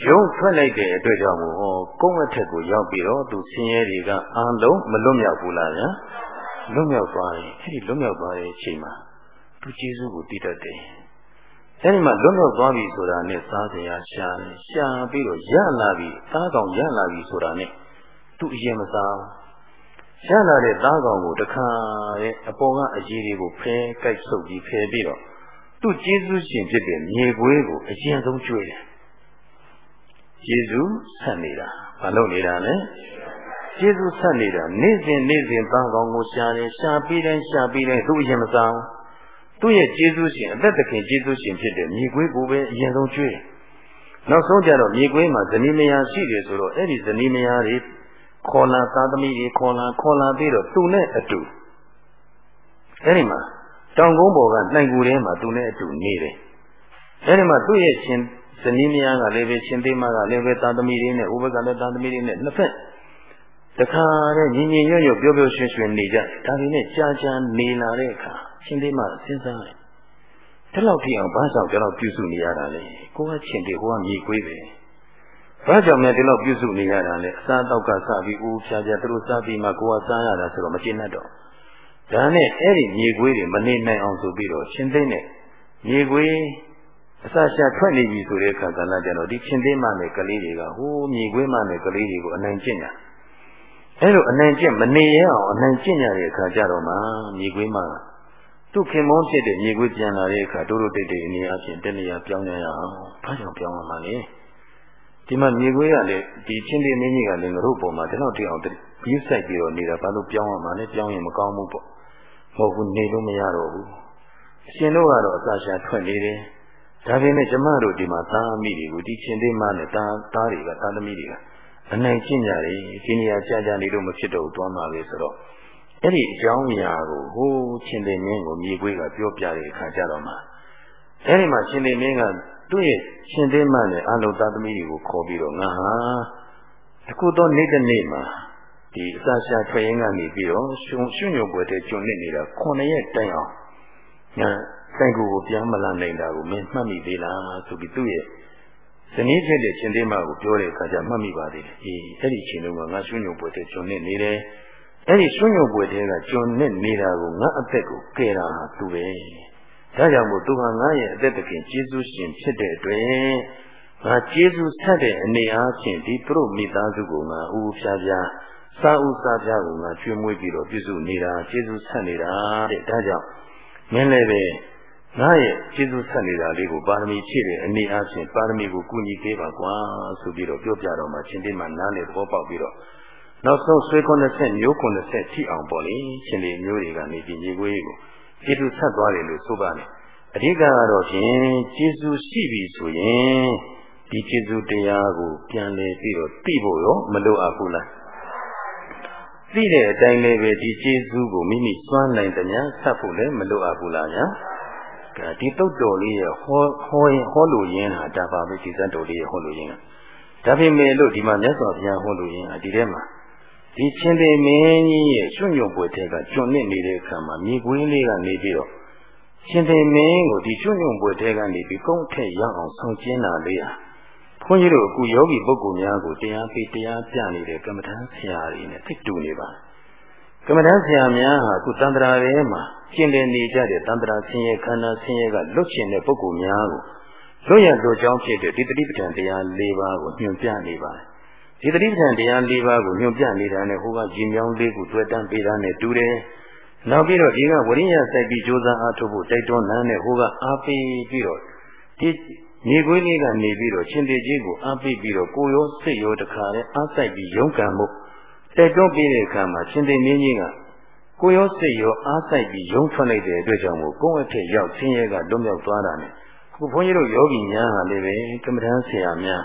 ရုံထွက်လိုက်တဲ့အတွက်ကြောင့်ဟောကုန်းအထက်ကိုရောက်ပြီးတော့သူဆင်းရဲတွေကအားလုံးမလွတ်မြောက်ဘူးလားဗျာလွတ်မြောက်သွားရင်အဲ့ဒီလွတ်မြောက်သွားတဲ့အချိန်မှာသူကျေးဇူးကိုသိတတ်တယ် အဲဒီမှာလွတ်မြောက်သွားပြီဆိုတာနဲ့စားစရာရှာတယ်ရှာပြီးတော့ရလာပြီစားကောင်ရလာပြီဆိုတာနဲ့သူအရင်မစားရလာတဲ့သားကောင်ကိုတခါရဲ့အပေါ်ကအရေးတွေကိုဖဲကြိုက်ဆုပ်ပြီးဖဲပြီးတော့သူ့ကျေးဇူးရှင်ဖြစ်တဲ့မြေခွေးကိုအရင်ဆုံးကျွေးတယ်ကျေးဇူးဆက်နေတာဘာလို့နေတာလဲကျေးဇူးဆက်နေတာနေ့စဉ်နေ့စဉ်သားကောင်ကိုရှာတယ်ရှာပြီးတိုင်းရှာပြီးတိုင်းသူ့အရင်မစား သူ့ရဲ့ကျေးဇူးရှင်အသက်သခင်ကျေးဇူးရှင်ဖြစ်တဲ့မြေခွေးကိုပဲအရင်ဆုံးကျွေးနောက်ဆုံးကြတော့မြေခွေးမှာဇနီးမယားရှိတယ်ဆိုတော့အဲ့ဒီဇနီးမယားတွေခေါ်လာသာသမီတွေခေါ်လာခေါ်လာပြီးတော့သူနဲ့အတူအဲဒီမှာတောင်ကုန်းပေါ်ကနိုင်ကူထဲမှာသူနဲ့အတူနေတယ်အဲဒီမှာသူ့ရဲ့ရှင်ဇနီးမယားကလည်းပဲရှင်သေးမကလည်းပဲသာသမီတွေနဲ့ဥပကလည်းသာသမီတွေနဲ့နှစ်ဖက်တခါတဲ့ညီညီညွတ်ညွတ်ပြောပြောရွှင်ရွှင်နေကြဒါပေမဲ့ကြာကြာနေလာတဲ့အခါ ရှင်သေးမစဉ်းစားတယ်ဒီလောက်ထိအောင်ဘာကြောင့်ကျွန်တော်ပြုစုနေရတာလဲကိုကရှင်သေးဟိုကမြေခွေးပဲဘာကြောင့်လဲဒီလောက်ပြုစုနေရတာလဲအစားတောက်ကစပြီးဦးဖြာဖြာသူတို့စားပြီးမှကိုယ်ကစားရတာဆိုတော့မကျေနပ်တော့ဒါနဲ့အဲ့ဒီမြေခွေးတွေမနေနိုင်အောင်ဆိုပြီးတော့ရှင်သိန်းနဲ့မြေခွေးအစာရှာထွက်နေပြီဆိုတဲ့အခါကလည်းကျတော့ဒီရှင်သိန်းမနဲ့ကလေးတွေကဟိုးမြေခွေးမနဲ့ကလေးတွေကိုအနိုင်ကျင့်ကြအဲ့လိုအနိုင်ကျင့်မနေရအောင်အနိုင်ကျင့်ရတဲ့အခါကျတော့မှမြေခွေးမ သူ့ခင်မုန်းဖြစ်တဲ့မြေခွေးပြန်လာတဲ့အခါတို့တို့တိတ်တိတ်အနေအချင်းတနေရာပြောင်းရအောင်ဘာကြောင့်ပြောင်းရမှာလဲဒီမှာမြေခွေးကလည်းဒီချင်းလေးမင်းကြီးကလည်းငါတို့ပုံမှာဒီလောက်တည်းအောင်ဘီးဆိုင်ပြီးတော့နေတာဘာလို့ပြောင်းရမှာလဲပြောင်းရင်မကောင်းဘူးပေါ့မဟုတ်ဘူးနေလို့မရတော့ဘူးအရှင်တို့ကတော့အစာရှာထွက်နေတယ်ဒါပေမဲ့ကျမတို့ဒီမှာသားအမိတွေကိုဒီချင်းသေးမှနဲ့သားသားတွေကသားသမီးတွေကအနိုင်ကျင့်ကြတယ်ဒီနေရာကြာကြာနေလို့မဖြစ်တော့တွားမှာပဲဆိုတော့ အဲ့ဒီအကြောင်းအရာကိုဟိုးချင်းသေးမင်းကိုမြေခွေးကပြောပြတဲ့အခါကျတော့မှအဲ့ဒီမှာချင်းသေးမင်းကသူ့ရဲ့ရှင်သေးမနဲ့အလုံးသားသမီးတွေကိုခေါ်ပြီးတော့ငါဟာအခုတော့နေ့တစ်နေ့မှာဒီအစာရှာထွက်ရင်းကနေပြီးတော့ရှင်ရှင်ညိုပွဲတဲ့ကျွန်းနေနေတာ9ရက်တိုင်အောင်ညာဆိုင်ကူကိုပြန်မလာနိုင်တာကိုမင်းမှတ်မိသေးလားဆိုပြီးသူ့ရဲ့ဇနီးဖြစ်တဲ့ရှင်သေးမကိုပြောတဲ့အခါကျမှတ်မိပါသေးတယ်အေးအဲ့ဒီချိန်တုန်းကငါရှင်ညိုပွဲတဲ့ကျွန်းနေနေတယ် အဲ့ဒီရှင်ညိုပွဲတဲ့ကကျွန်းနေနေတာကိုငါအသက်ကိုကယ်တာဟာသူပဲဒါကြောင့်မို့သူဟာငါရဲ့အသက်တခင်ကျေးဇူးရှင်ဖြစ်တဲ့အတွက်ငါကျေးဇူးဆက်တဲ့အနေအားဖြင့်ဒီသူတို့မိသားစုကိုငါဥဖြားဖြားစာဥစားဖြားကိုငါကျွေးမွေးပြီးတော့ပြုစုနေတာကျေးဇူးဆက်နေတာတဲ့ဒါကြောင့်မင်းလည်းပဲငါရဲ့ကျေးဇူးဆက်နေတာလေးကိုပါရမီဖြည့်တဲ့အနေအားဖြင့်ပါရမီကိုကူညီပေးပါကွာဆိုပြီးတော့ပြောပြတော့မှရှင်သေးမှနားလေသဘောပေါက်ပြီးတော့ နောက်ဆုံးဆွေ90မျိုး90ထိအောင်ပေါ့လေရှင်လေးမျိုးတွေကနေပြီးညီကိုကြီးကိုကျေးဇူးဆက်သွားတယ်လို့ဆိုပါနဲ့အဓိကကတော့ဖြင့်ကျေးဇူးရှိပြီဆိုရင်ဒီကျေးဇူးတရားကိုပြန်လည်ပြီးတော့သိဖို့ရောမလိုအပ်ဘူးလားသိတဲ့အတိုင်းလေးပဲဒီကျေးဇူးကိုမိမိစွမ်းနိုင်တဲ့ညာဆက်ဖို့လည်းမလိုအပ်ဘူးလားညာဒီတုတ်တော်လေးရဲ့ဟောဟောရင်ဟောလို့ရင်းဟာဒါပါပဲဒီဇတ်တော်လေးရဲ့ဟောလို့ရင်းဒါပေမဲ့လို့ဒီမှာမြတ်စွာဘုရားဟောလို့ရင်းဟာဒီထဲမှာ ဒီချင်းပေမင်းကြီးရဲ့ရွှွညွန့်ပွဲထဲကကျွန်းနစ်နေတဲ့အခါမှာမြေကွင်းလေးကနေပြီးတော့ရှင်ပေမင်းကိုဒီရွှွညွန့်ပွဲထဲကနေပြီးကုန်းထက်ရောက်အောင်ဆောင်ကျင်းတာလေးဟာခွန်ကြီးတို့အခုယောဂီပုဂ္ဂိုလ်များကိုတရားပေးတရားပြနေတဲ့ကမ္မထမ်းဆရာတွေနဲ့သိတူနေပါကမ္မထမ်းဆရာများဟာအခုတန်ត្រာထဲမှာကျင့်တယ်နေကြတဲ့တန်ត្រာဆင်းရဲခန္ဓာဆင်းရဲကလွတ်ချင်တဲ့ပုဂ္ဂိုလ်များကိုလွတ်ရလွတ်ကြောင်းဖြစ်တဲ့ဒီတတိပဋ္ဌာန်တရား၄ပါးကိုညွှန်ပြနေပါတယ် ဒီတတိပဋ္ဌာန်တရား၄ပါးကိုညွှန်ပြနေတာနဲ့ဟိုကရင်မြောင်းလေးကိုတွေ့တန်းပေးတာနဲ့တူတယ်နောက်ပြီးတော့ဒီကဝရိယစိုက်ပြီးကြိုးစားအားထုတ်ဖို့တိုက်တွန်းနန်းနဲ့ဟိုကအားပေးပြီးတော့ဒီမြေခွေးလေးကနေပြီးတော့ရှင်တေကြီးကိုအားပေးပြီးတော့ကိုရောစိတ်ရောတခါလဲအားစိုက်ပြီးရုန်းကန်မှုတိုက်တွန်းပြီးတဲ့အခါမှာရှင်တေမင်းကြီးကကိုရောစိတ်ရောအားစိုက်ပြီးရုန်းထွက်လိုက်တဲ့အတွက်ကြောင့်မို့ကိုယ့်အထက်ရောက်ဆင်းရဲကလွတ်မြောက်သွားတာနဲ့ခုဘုန်းကြီးတို့ယောဂီများဟာလည်းပဲကမ္မဋ္ဌာန်းဆရာများ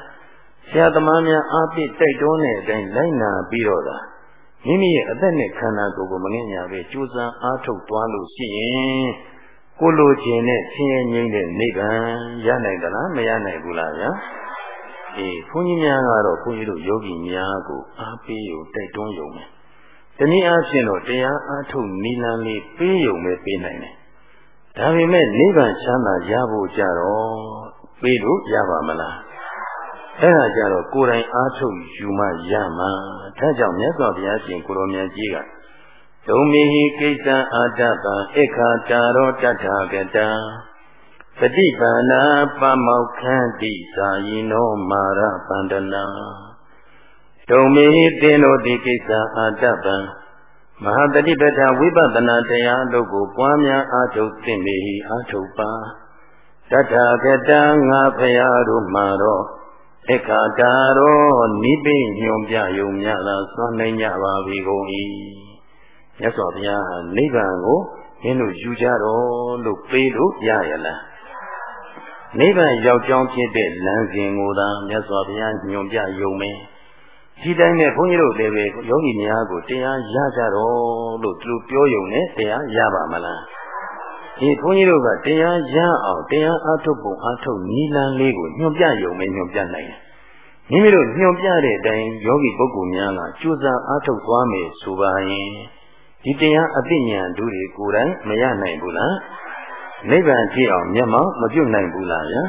ဆရာသမားများအားပေးတိုက်တွန်းတဲ့အတိုင်းလိုက်နာပြီးတော့သာမိမိရဲ့အသက်နဲ့ခန္ဓာကိုယ်ကိုမငဲ့ညာပဲကြိုးစားအားထုတ်သွားလို့ရှိရင်ကိုလိုချင်တဲ့ဆင်းရဲငြိမ်းတဲ့နိဗ္ဗာန်ရနိုင်သလားမရနိုင်ဘူးလားဗျာအေးဘုန်းကြီးများကတော့ဘုန်းကြီးတို့ယောဂီများကိုအားပေးရုံတိုက်တွန်းရုံပဲတနည်းအားဖြင့်တော့တရားအားထုတ်နိလန်းလေးပေးရုံပဲပေးနိုင်တယ်ဒါပေမဲ့နိဗ္ဗာန်ချမ်းသာရဖို့ကြတော့ပေးလို့ရပါမလား အဲ့ဒါကြတော့ကိုယ်တိုင်အားထုတ်ယူမှရမှာဒါကြောင့်မြတ်စွာဘုရားရှင်ကိုရောမြတ်ကြီးကဒုံမေဟိကိစ္စအာတပံအခါတာရောတထာဂတံပฏิပါဏာပမောခန္တိသာယိနောမာရပန္ဒနာဒုံမေဟိသင်တို့ဒီကိစ္စအာတပံမဟာတတိပဋ္ဌာဝိပဿနာတရားတို့ကိုပွားများအားထုတ်သင့်ပေ၏အားထုတ်ပါတထာဂတံငါဖရာတို့မှာတော့ အခါတာရောနိဗ္ဗိညွန်ပြယုံများသာစွမ်းနိုင်ကြပါပြီကုန်၏မြတ်စွာဘုရားဟာနိဗ္ဗာန်ကိုမင်းတို့ယူကြတော့လို့ပေးလို့ရရလားနိဗ္ဗာန်ရောက်ကြောင်းဖြစ်တဲ့လမ်းစဉ်ကိုသာမြတ်စွာဘုရားညွန်ပြယုံမယ်ဒီတိုင်းနဲ့ဘုန်းကြီးတို့လည်းပဲယောဂီများကိုတရားရကြတော့လို့သူတို့ပြောယုံနဲ့တရားရပါမလား ဒီဘုန်းကြီးတို့ကတရားရအောင်တရားအထုတ်ပုံအထုတ်နီလန်းလေးကိုညွှန်ပြယုံပဲညွှန်ပြနိုင်တယ်မိမိတို့ညွှန်ပြတဲ့အတိုင်းယောဂီပုဂ္ဂိုလ်များကကြိုးစားအထုတ်သွားမယ်ဆိုပါရင်ဒီတရားအသိဉာဏ်တို့တွေကိုယ်တိုင်မရနိုင်ဘူးလားနိဗ္ဗာန်ကြည့်အောင်မျက်မှောက်မပြုတ်နိုင်ဘူးလားဗျာ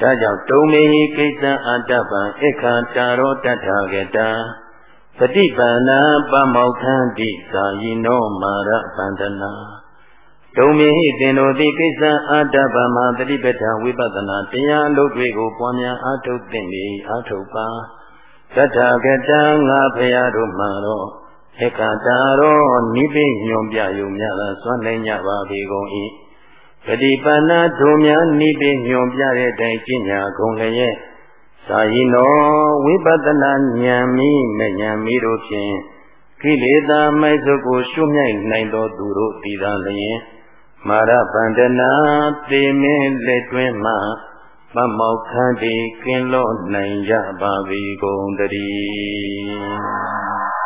ဒါကြောင့်တုံမေဟိကိစ္စအတ္တပံအခါတာရောတထာဂတံပฏิပန္နာပမောခန္တိသာယိနောမာရပန္ဒနာ ဒုံမေဟိတင်တို့သည်ကိစ္စအတ္တပမတတိပဋ္ဌာဝိပဿနာတရားလို့တွေကိုပွားများအားထုတ်သင့်၏အားထုတ်ပါတထာဂတံငါဖရာတို့မှာတော့အခါတာရောနိဗ္ဗိညွန်ပြယုံများသာစွမ်းနိုင်ကြပါပေကုန်၏ပฏิပန္နာတို့များနိဗ္ဗိညွန်ပြတဲ့အတိုင်းကျင့်ညာကုန်လျက်သာယိနောဝိပဿနာဉာဏ်မိမဉာဏ်မိတို့ဖြင့်ကိလေသာမိုက်စုကိုရှုမြိုက်နိုင်သောသူတို့တည်သာလျင် မာရဗန္ဒနာသေမင်းလက်တွင်မှမမောက်ခန္တီကင်းလို့နိုင်ကြပါပြီကုန်တည်း